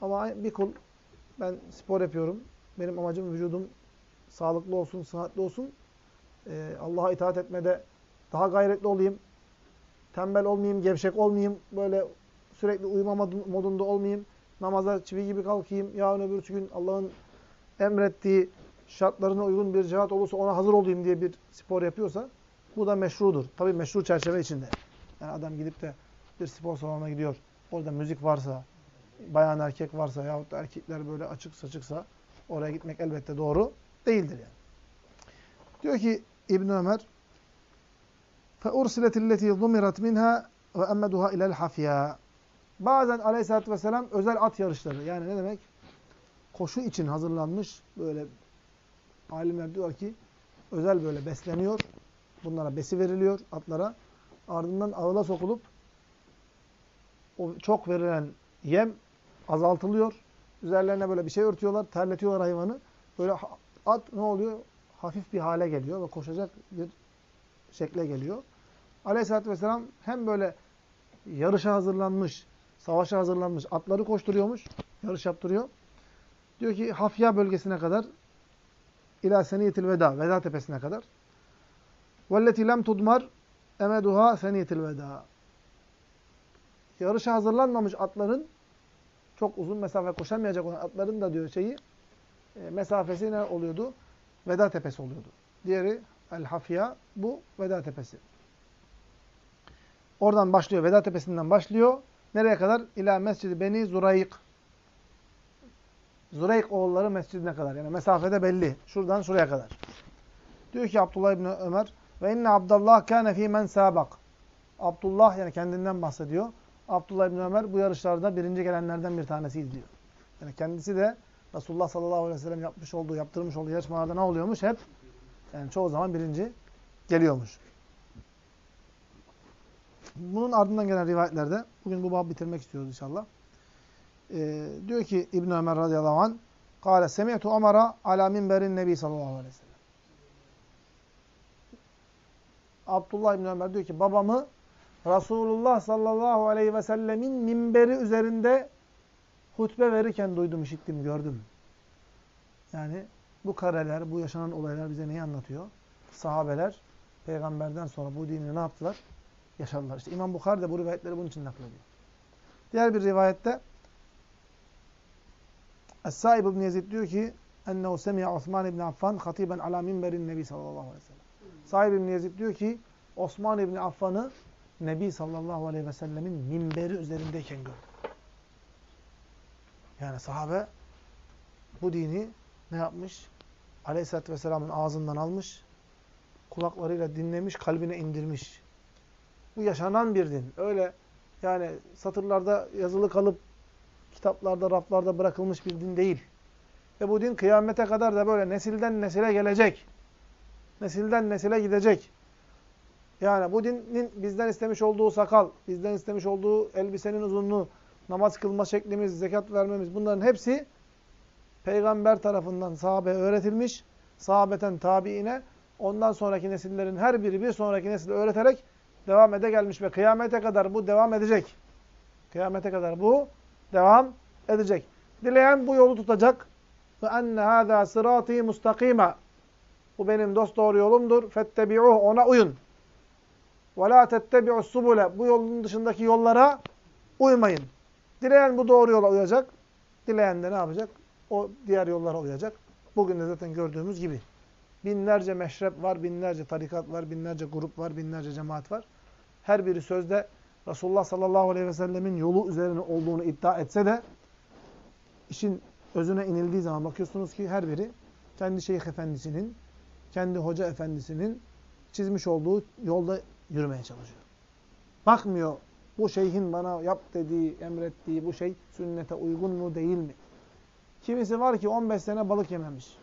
Ama bir kul, ben spor yapıyorum, benim amacım vücudum sağlıklı olsun, sıhhatli olsun, e, Allah'a itaat etmede daha gayretli olayım, tembel olmayayım, gevşek olmayayım, böyle sürekli uyuma modunda olmayayım, namaza çivi gibi kalkayım, yarın öbür gün Allah'ın emrettiği şartlarına uygun bir cihat olursa ona hazır olayım diye bir spor yapıyorsa bu da meşrudur. Tabii meşru çerçeve içinde. Yani adam gidip de bir spor salonuna gidiyor. Orada müzik varsa, bayan erkek varsa yahut da erkekler böyle açık saçıksa oraya gitmek elbette doğru değildir yani. Diyor ki İbn Ömer فَاُرْسِلَتِ الَّتِي ضُمِرَتْ مِنْهَا وَاَمَّدُهَا اِلَى الْحَفْيَا Bazen aleyhissalatü vesselam özel at yarışları. Yani ne demek? Koşu için hazırlanmış böyle alimler diyor ki özel böyle besleniyor. Bunlara besi veriliyor atlara. Ardından ağıla sokulup o çok verilen yem azaltılıyor. Üzerlerine böyle bir şey örtüyorlar. Terletiyorlar hayvanı. Böyle at ne oluyor? Hafif bir hale geliyor ve koşacak bir şekle geliyor. Aleyhisselatü Vesselam hem böyle yarışa hazırlanmış, savaşa hazırlanmış atları koşturuyormuş, yarış yaptırıyor. Diyor ki Hafya bölgesine kadar ila seniyetil veda, veda tepesine kadar. Velleti lem tudmar emeduha seniyetil veda. Yarışa hazırlanmamış atların çok uzun mesafe koşamayacak olan atların da diyor şeyi e, mesafesi ne oluyordu? Veda tepesi oluyordu. Diğeri El Hafya bu Veda tepesi. Oradan başlıyor. Veda Tepesi'nden başlıyor. Nereye kadar? İlâ mescidi Beni Zurayk. Zureyk oğulları mescidine kadar. Yani mesafede belli. Şuradan şuraya kadar. Diyor ki Abdullah İbni Ömer ve inne Abdullah kâne fî men sâbak. Abdullah yani kendinden bahsediyor. Abdullah İbni Ömer bu yarışlarda birinci gelenlerden bir tanesiydi diyor. Yani kendisi de Resulullah sallallahu aleyhi ve sellem yapmış olduğu, yaptırmış olduğu yarışmalarda ne oluyormuş? Hep yani çoğu zaman birinci geliyormuş. Bunun ardından gelen rivayetlerde, bugün bu babı bitirmek istiyoruz inşallah. Ee, diyor ki İbn Ömer radıyallahu anh, Kale semi'tu Ömer'a ala minberin nebi sallallahu aleyhi ve sellem. Abdullah İbn Ömer diyor ki babamı Resulullah sallallahu aleyhi ve sellemin minberi üzerinde hutbe verirken duydum, işittim, gördüm. Yani bu kareler, bu yaşanan olaylar bize neyi anlatıyor? Sahabeler peygamberden sonra bu dini ne yaptılar? Yaşadılar. İşte İmam Bukhari de bu rivayetleri bunun için naklediyor. Diğer bir rivayette Es-Saib ibn Yezid diyor ki ennehu semi'a Osman ibn Affan hatiben ala minberin nebi sallallahu aleyhi ve sellem. Saib ibn Yezid diyor ki Osman ibn Affan'ı Nebi sallallahu aleyhi ve sellemin minberi üzerindeyken gördü. Yani sahabe bu dini ne yapmış? Aleyhisselatü vesselamın ağzından almış, kulaklarıyla dinlemiş, kalbine indirmiş. Bu yaşanan bir din. Öyle yani satırlarda yazılı kalıp kitaplarda, raflarda bırakılmış bir din değil. Ve bu din kıyamete kadar da böyle nesilden nesile gelecek. Nesilden nesile gidecek. Yani bu dinin bizden istemiş olduğu sakal, bizden istemiş olduğu elbisenin uzunluğu, namaz kılma şeklimiz, zekat vermemiz bunların hepsi peygamber tarafından sahabe öğretilmiş. Sahabeten tabiine ondan sonraki nesillerin her biri bir sonraki nesile öğreterek devam ede gelmiş ve kıyamete kadar bu devam edecek. Kıyamete kadar bu devam edecek. Dileyen bu yolu tutacak. Ve enne hâzâ sırâtî mustakîmâ. Bu benim dost doğru yolumdur. Fettebi'uh ona uyun. Ve lâ tettebi'us subule. Bu yolun dışındaki yollara uymayın. Dileyen bu doğru yola uyacak. Dileyen de ne yapacak? O diğer yollara uyacak. Bugün de zaten gördüğümüz gibi. Binlerce meşrep var, binlerce tarikat var, binlerce grup var, binlerce cemaat var. Her biri sözde Resulullah sallallahu aleyhi ve sellemin yolu üzerine olduğunu iddia etse de işin özüne inildiği zaman bakıyorsunuz ki her biri kendi şeyh efendisinin, kendi hoca efendisinin çizmiş olduğu yolda yürümeye çalışıyor. Bakmıyor bu şeyhin bana yap dediği, emrettiği bu şey sünnete uygun mu değil mi? Kimisi var ki 15 sene balık yememiş.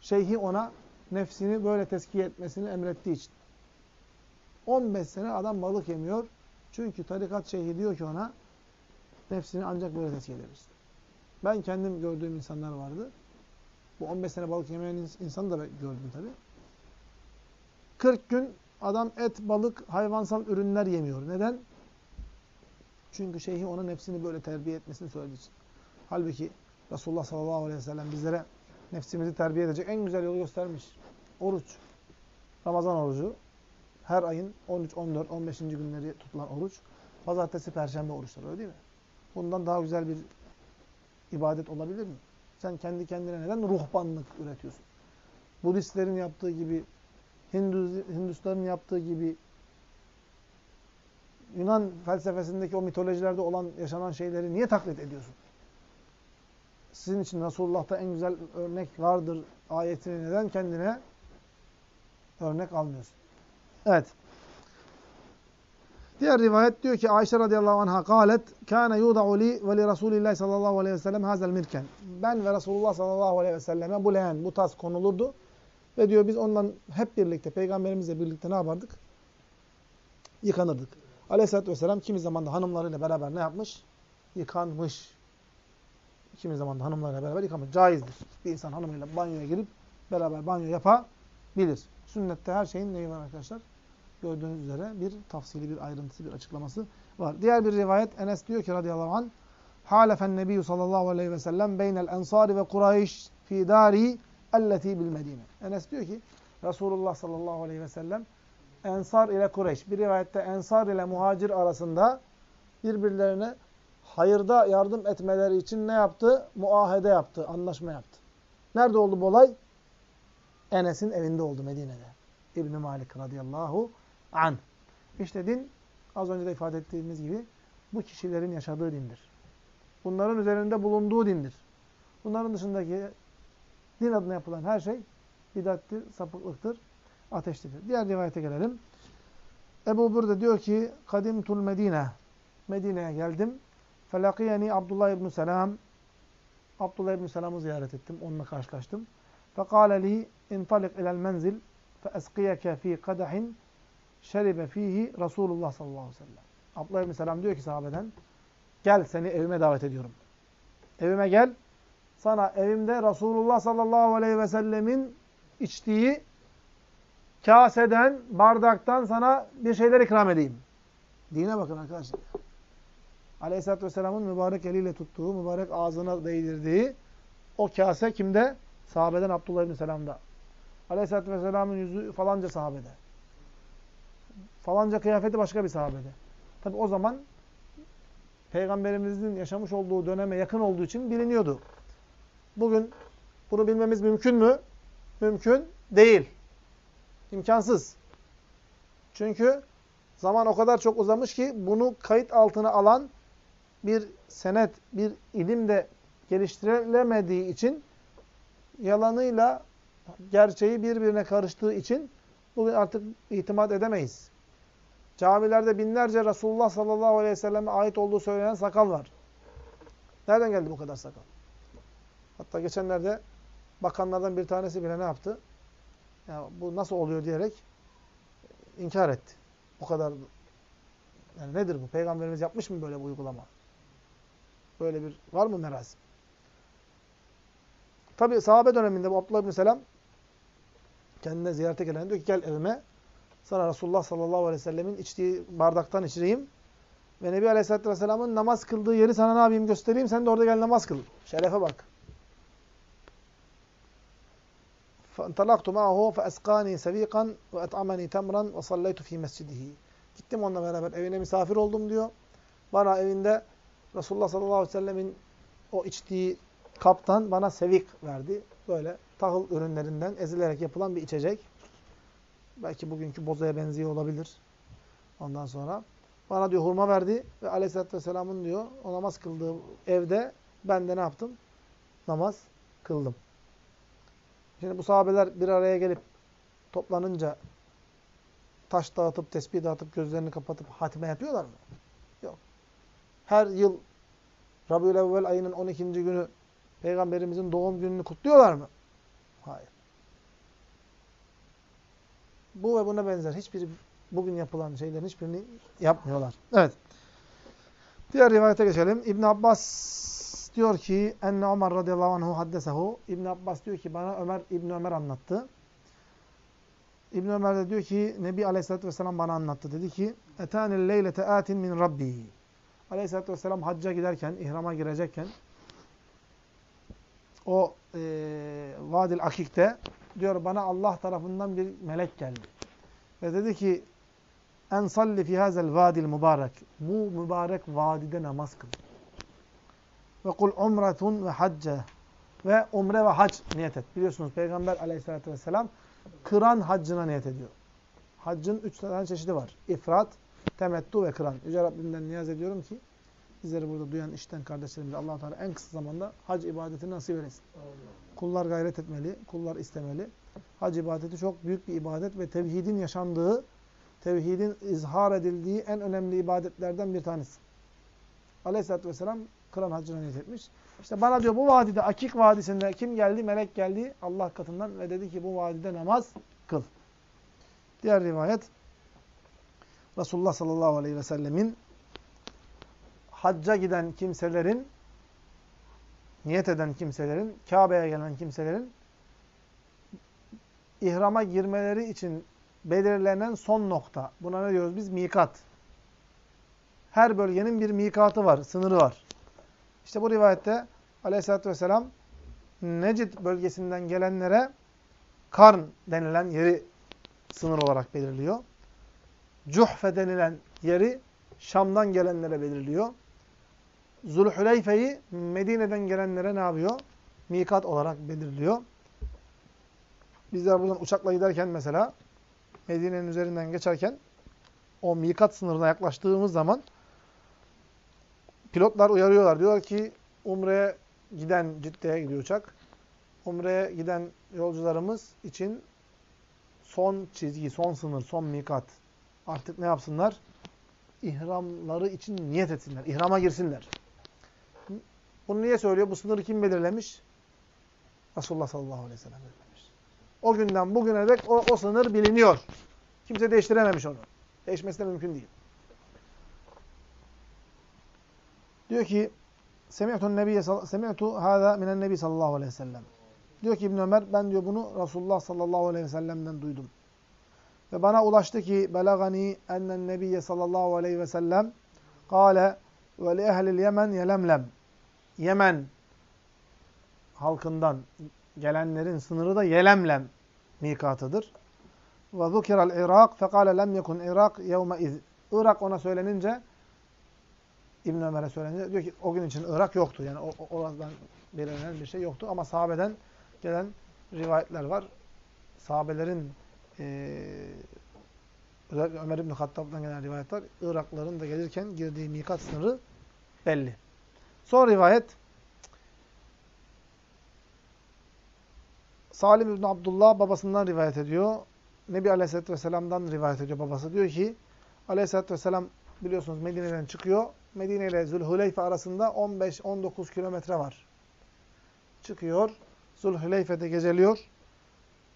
Şeyhi ona nefsini böyle teskiye etmesini emrettiği için. 15 sene adam balık yemiyor. Çünkü tarikat şeyhi diyor ki ona nefsini ancak böyle teskiye edebilirsin. Ben kendim gördüğüm insanlar vardı. Bu 15 sene balık yemeyen insanı da gördüm tabi. 40 gün adam et, balık, hayvansal ürünler yemiyor. Neden? Çünkü şeyhi ona nefsini böyle terbiye etmesini söylediği için. Halbuki Resulullah sallallahu aleyhi ve sellem bizlere nefsimizi terbiye edecek en güzel yolu göstermiş. Oruç. Ramazan orucu. Her ayın 13, 14, 15. günleri tutulan oruç. Pazartesi, perşembe oruçları öyle değil mi? Bundan daha güzel bir ibadet olabilir mi? Sen kendi kendine neden ruhbanlık üretiyorsun? Budistlerin yaptığı gibi, Hindu, Hindusların yaptığı gibi, Yunan felsefesindeki o mitolojilerde olan, yaşanan şeyleri niye taklit ediyorsun? Sizin için Resulullah'ta en güzel örnek vardır ayetini neden kendine örnek almıyorsun? Evet. Diğer rivayet diyor ki Ayşe radıyallahu anh'a kalet kâne yuda'u li ve li Resulillahi sallallahu aleyhi ve sellem hazel mirken. Ben ve Resulullah sallallahu aleyhi ve selleme bu leğen, bu tas konulurdu. Ve diyor biz ondan hep birlikte, peygamberimizle birlikte ne yapardık? Yıkanırdık. Aleyhisselatü vesselam kimi zaman da hanımlarıyla beraber ne yapmış? Yıkanmış. Kimi zaman da hanımlarıyla beraber yıkanmış. Caizdir. Bir insan hanımıyla banyoya girip beraber banyo yapabilir. Sünnette her şeyin neyi var arkadaşlar? Gördüğünüz üzere bir tafsili, bir ayrıntısı, bir açıklaması var. Diğer bir rivayet Enes diyor ki radıyallahu anh Halefen nebiyyü sallallahu aleyhi ve sellem beynel ensari ve kurayş fi dari elleti bil medine. Enes diyor ki Resulullah sallallahu aleyhi ve sellem Ensar ile Kureyş. Bir rivayette Ensar ile muhacir arasında birbirlerine hayırda yardım etmeleri için ne yaptı? Muahede yaptı, anlaşma yaptı. Nerede oldu bu olay? Enes'in evinde oldu Medine'de. İbn Malik radıyallahu an. İşte din az önce de ifade ettiğimiz gibi bu kişilerin yaşadığı dindir. Bunların üzerinde bulunduğu dindir. Bunların dışındaki din adına yapılan her şey bidattir, sapıklıktır, ateşlidir. Diğer rivayete gelelim. Ebu Burda diyor ki, Kadimtul Medine. Medine'ye geldim. Felakiyeni Abdullah ibn Selam. Abdullah ibn Selam'ı ziyaret ettim. Onunla karşılaştım. Fekale li intalik ilel menzil feeskiyeke fi kadahin şeribe fihi Resulullah sallallahu aleyhi ve sellem. Abdullah ibn Selam diyor ki sahabeden, gel seni evime davet ediyorum. Evime gel, sana evimde Resulullah sallallahu aleyhi ve sellemin içtiği kaseden, bardaktan sana bir şeyler ikram edeyim. Dine bakın arkadaşlar. Aleyhisselatü Vesselam'ın mübarek eliyle tuttuğu, mübarek ağzına değdirdiği o kase kimde? Sahabeden Abdullah İbni Selam'da. Aleyhisselatü Vesselam'ın yüzü falanca sahabede. Falanca kıyafeti başka bir sahabede. Tabi o zaman Peygamberimizin yaşamış olduğu döneme yakın olduğu için biliniyordu. Bugün bunu bilmemiz mümkün mü? Mümkün değil. İmkansız. Çünkü zaman o kadar çok uzamış ki bunu kayıt altına alan bir senet, bir ilim de geliştirilemediği için yalanıyla gerçeği birbirine karıştığı için bugün artık itimat edemeyiz. Camilerde binlerce Resulullah sallallahu aleyhi ve selleme ait olduğu söylenen sakal var. Nereden geldi bu kadar sakal? Hatta geçenlerde bakanlardan bir tanesi bile ne yaptı? Ya bu nasıl oluyor diyerek inkar etti. Bu kadar yani nedir bu? Peygamberimiz yapmış mı böyle bir uygulama? Böyle bir var mı merasim? Tabi sahabe döneminde bu Abdullah bin Selam kendine ziyarete gelen diyor ki gel evime sana Resulullah sallallahu aleyhi ve sellemin içtiği bardaktan içireyim ve Nebi aleyhisselatü vesselamın namaz kıldığı yeri sana ne yapayım göstereyim sen de orada gel namaz kıl. Şerefe bak. فَاَنْتَلَقْتُ مَعَهُ فَاَسْقَانِي سَو۪يقًا وَاَطْعَمَنِي تَمْرًا وَصَلَّيْتُ ف۪ي مَسْجِدِهِ Gittim onunla beraber evine misafir oldum diyor. Bana evinde Resulullah sallallahu aleyhi ve sellemin o içtiği kaptan bana sevik verdi. Böyle tahıl ürünlerinden ezilerek yapılan bir içecek. Belki bugünkü bozaya benziyor olabilir. Ondan sonra bana diyor hurma verdi ve aleyhissalatü vesselamın diyor o namaz kıldığı evde ben de ne yaptım? Namaz kıldım. Şimdi bu sahabeler bir araya gelip toplanınca taş dağıtıp, tesbih dağıtıp, gözlerini kapatıp hatime yapıyorlar mı? Her yıl Rabiülevvel ayının 12. günü Peygamberimizin doğum gününü kutluyorlar mı? Hayır. Bu ve buna benzer hiçbir bugün yapılan şeylerin hiçbirini yapmıyorlar. Evet. Diğer rivayete geçelim. İbn Abbas diyor ki enne Ömer radıyallahu anhu haddesehu. İbn Abbas diyor ki bana Ömer İbn Ömer anlattı. İbn Ömer de diyor ki Nebi Aleyhisselatü Vesselam bana anlattı. Dedi ki Etanil leylete atin min rabbi. Aleyhisselatü Vesselam hacca giderken, ihrama girecekken o e, Vadil Akik'te diyor bana Allah tarafından bir melek geldi. Ve dedi ki en salli fi hazel vadil mübarek. Bu mübarek vadide namaz kıl. Ve kul umretun ve hacce. Ve umre ve hac niyet et. Biliyorsunuz Peygamber aleyhissalatü vesselam kıran haccına niyet ediyor. Haccın üç tane çeşidi var. İfrat, temettu ve kıran. Yüce Rabbimden niyaz ediyorum ki bizleri burada duyan işten kardeşlerimize allah Teala en kısa zamanda hac ibadetini nasip eylesin. Kullar gayret etmeli, kullar istemeli. Hac ibadeti çok büyük bir ibadet ve tevhidin yaşandığı, tevhidin izhar edildiği en önemli ibadetlerden bir tanesi. Aleyhisselatü Vesselam Kıran haccına niyet etmiş. İşte bana diyor bu vadide, Akik Vadisi'nde kim geldi? Melek geldi Allah katından ve dedi ki bu vadide namaz kıl. Diğer rivayet Resulullah sallallahu aleyhi ve sellemin hacca giden kimselerin niyet eden kimselerin, Kabe'ye gelen kimselerin ihrama girmeleri için belirlenen son nokta. Buna ne diyoruz biz? Mikat. Her bölgenin bir mikatı var, sınırı var. İşte bu rivayette aleyhissalatü vesselam Necid bölgesinden gelenlere Karn denilen yeri sınır olarak belirliyor. Cuhfe denilen yeri Şam'dan gelenlere belirliyor. Zulhüleyfe'yi Medine'den gelenlere ne yapıyor? Mikat olarak belirliyor. Bizler buradan uçakla giderken mesela Medine'nin üzerinden geçerken o mikat sınırına yaklaştığımız zaman pilotlar uyarıyorlar. Diyorlar ki Umre'ye giden Cidde'ye gidiyor uçak. Umre'ye giden yolcularımız için son çizgi, son sınır, son mikat. Artık ne yapsınlar? İhramları için niyet etsinler. İhrama girsinler. Bunu niye söylüyor? Bu sınırı kim belirlemiş? Resulullah sallallahu aleyhi ve sellem belirlemiş. O günden bugüne dek o, o sınır biliniyor. Kimse değiştirememiş onu. Değişmesi de mümkün değil. Diyor ki Semi'tu nebiye semi'tu hâzâ minen nebi sallallahu aleyhi ve sellem. Diyor ki İbn Ömer ben diyor bunu Resulullah sallallahu aleyhi ve sellem'den duydum. Ve bana ulaştı ki belagani ennen nebiyye sallallahu aleyhi ve sellem kâle ve li ehlil yemen yelemlem. Yemen halkından gelenlerin sınırı da Yelemlem mikatıdır. Ve zukiral Irak fekale lem yekun Irak yevme iz. Irak ona söylenince İbn Ömer'e söylenince diyor ki o gün için Irak yoktu. Yani o, oradan belirlenen bir şey yoktu ama sahabeden gelen rivayetler var. Sahabelerin e, özellikle Ömer İbn Hattab'dan gelen rivayetler Irakların da gelirken girdiği mikat sınırı belli. Son rivayet Salim İbn Abdullah babasından rivayet ediyor. Nebi Aleyhisselatü Vesselam'dan rivayet ediyor babası. Diyor ki Aleyhisselatü Vesselam biliyorsunuz Medine'den çıkıyor. Medine ile Zülhüleyfe arasında 15-19 kilometre var. Çıkıyor. Zülhüleyfe'de geceliyor.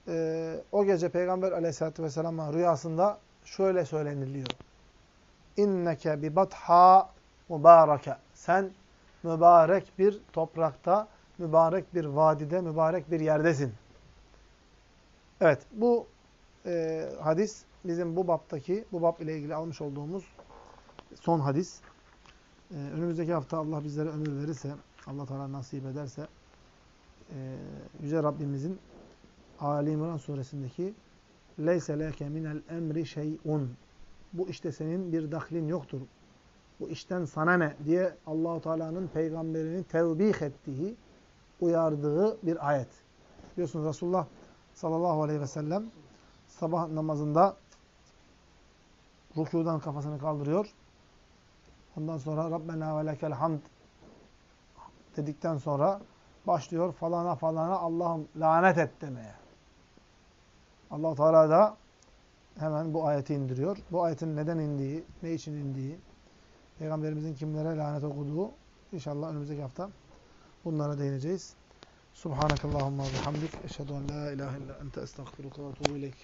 Ee, o gece Peygamber Aleyhisselatü Vesselam'a rüyasında şöyle söyleniliyor. İnneke bi batha mübareke. Sen mübarek bir toprakta, mübarek bir vadide, mübarek bir yerdesin. Evet, bu e, hadis bizim bu baptaki, bu bab ile ilgili almış olduğumuz son hadis. E, önümüzdeki hafta Allah bizlere ömür verirse, Allah Teala nasip ederse, e, Yüce Rabbimizin Ali İmran suresindeki leyse leke minel emri şey'un bu işte senin bir dahlin yoktur. Bu işten sana ne diye Allahu Teala'nın peygamberini tevbih ettiği, uyardığı bir ayet. Biliyorsunuz Resulullah sallallahu aleyhi ve sellem sabah namazında rükudan kafasını kaldırıyor. Ondan sonra Rabbena ve lekel hamd dedikten sonra başlıyor falana falana Allah'ım lanet et demeye. Allah Teala da hemen bu ayeti indiriyor. Bu ayetin neden indiği, ne için indiği, Peygamberimizin kimlere lanet okuduğu inşallah önümüzdeki hafta bunlara değineceğiz. Subhanakallahumma ve hamdik. Eşhedü en la ilahe illa ente estağfiruka ve etûbü ileyk.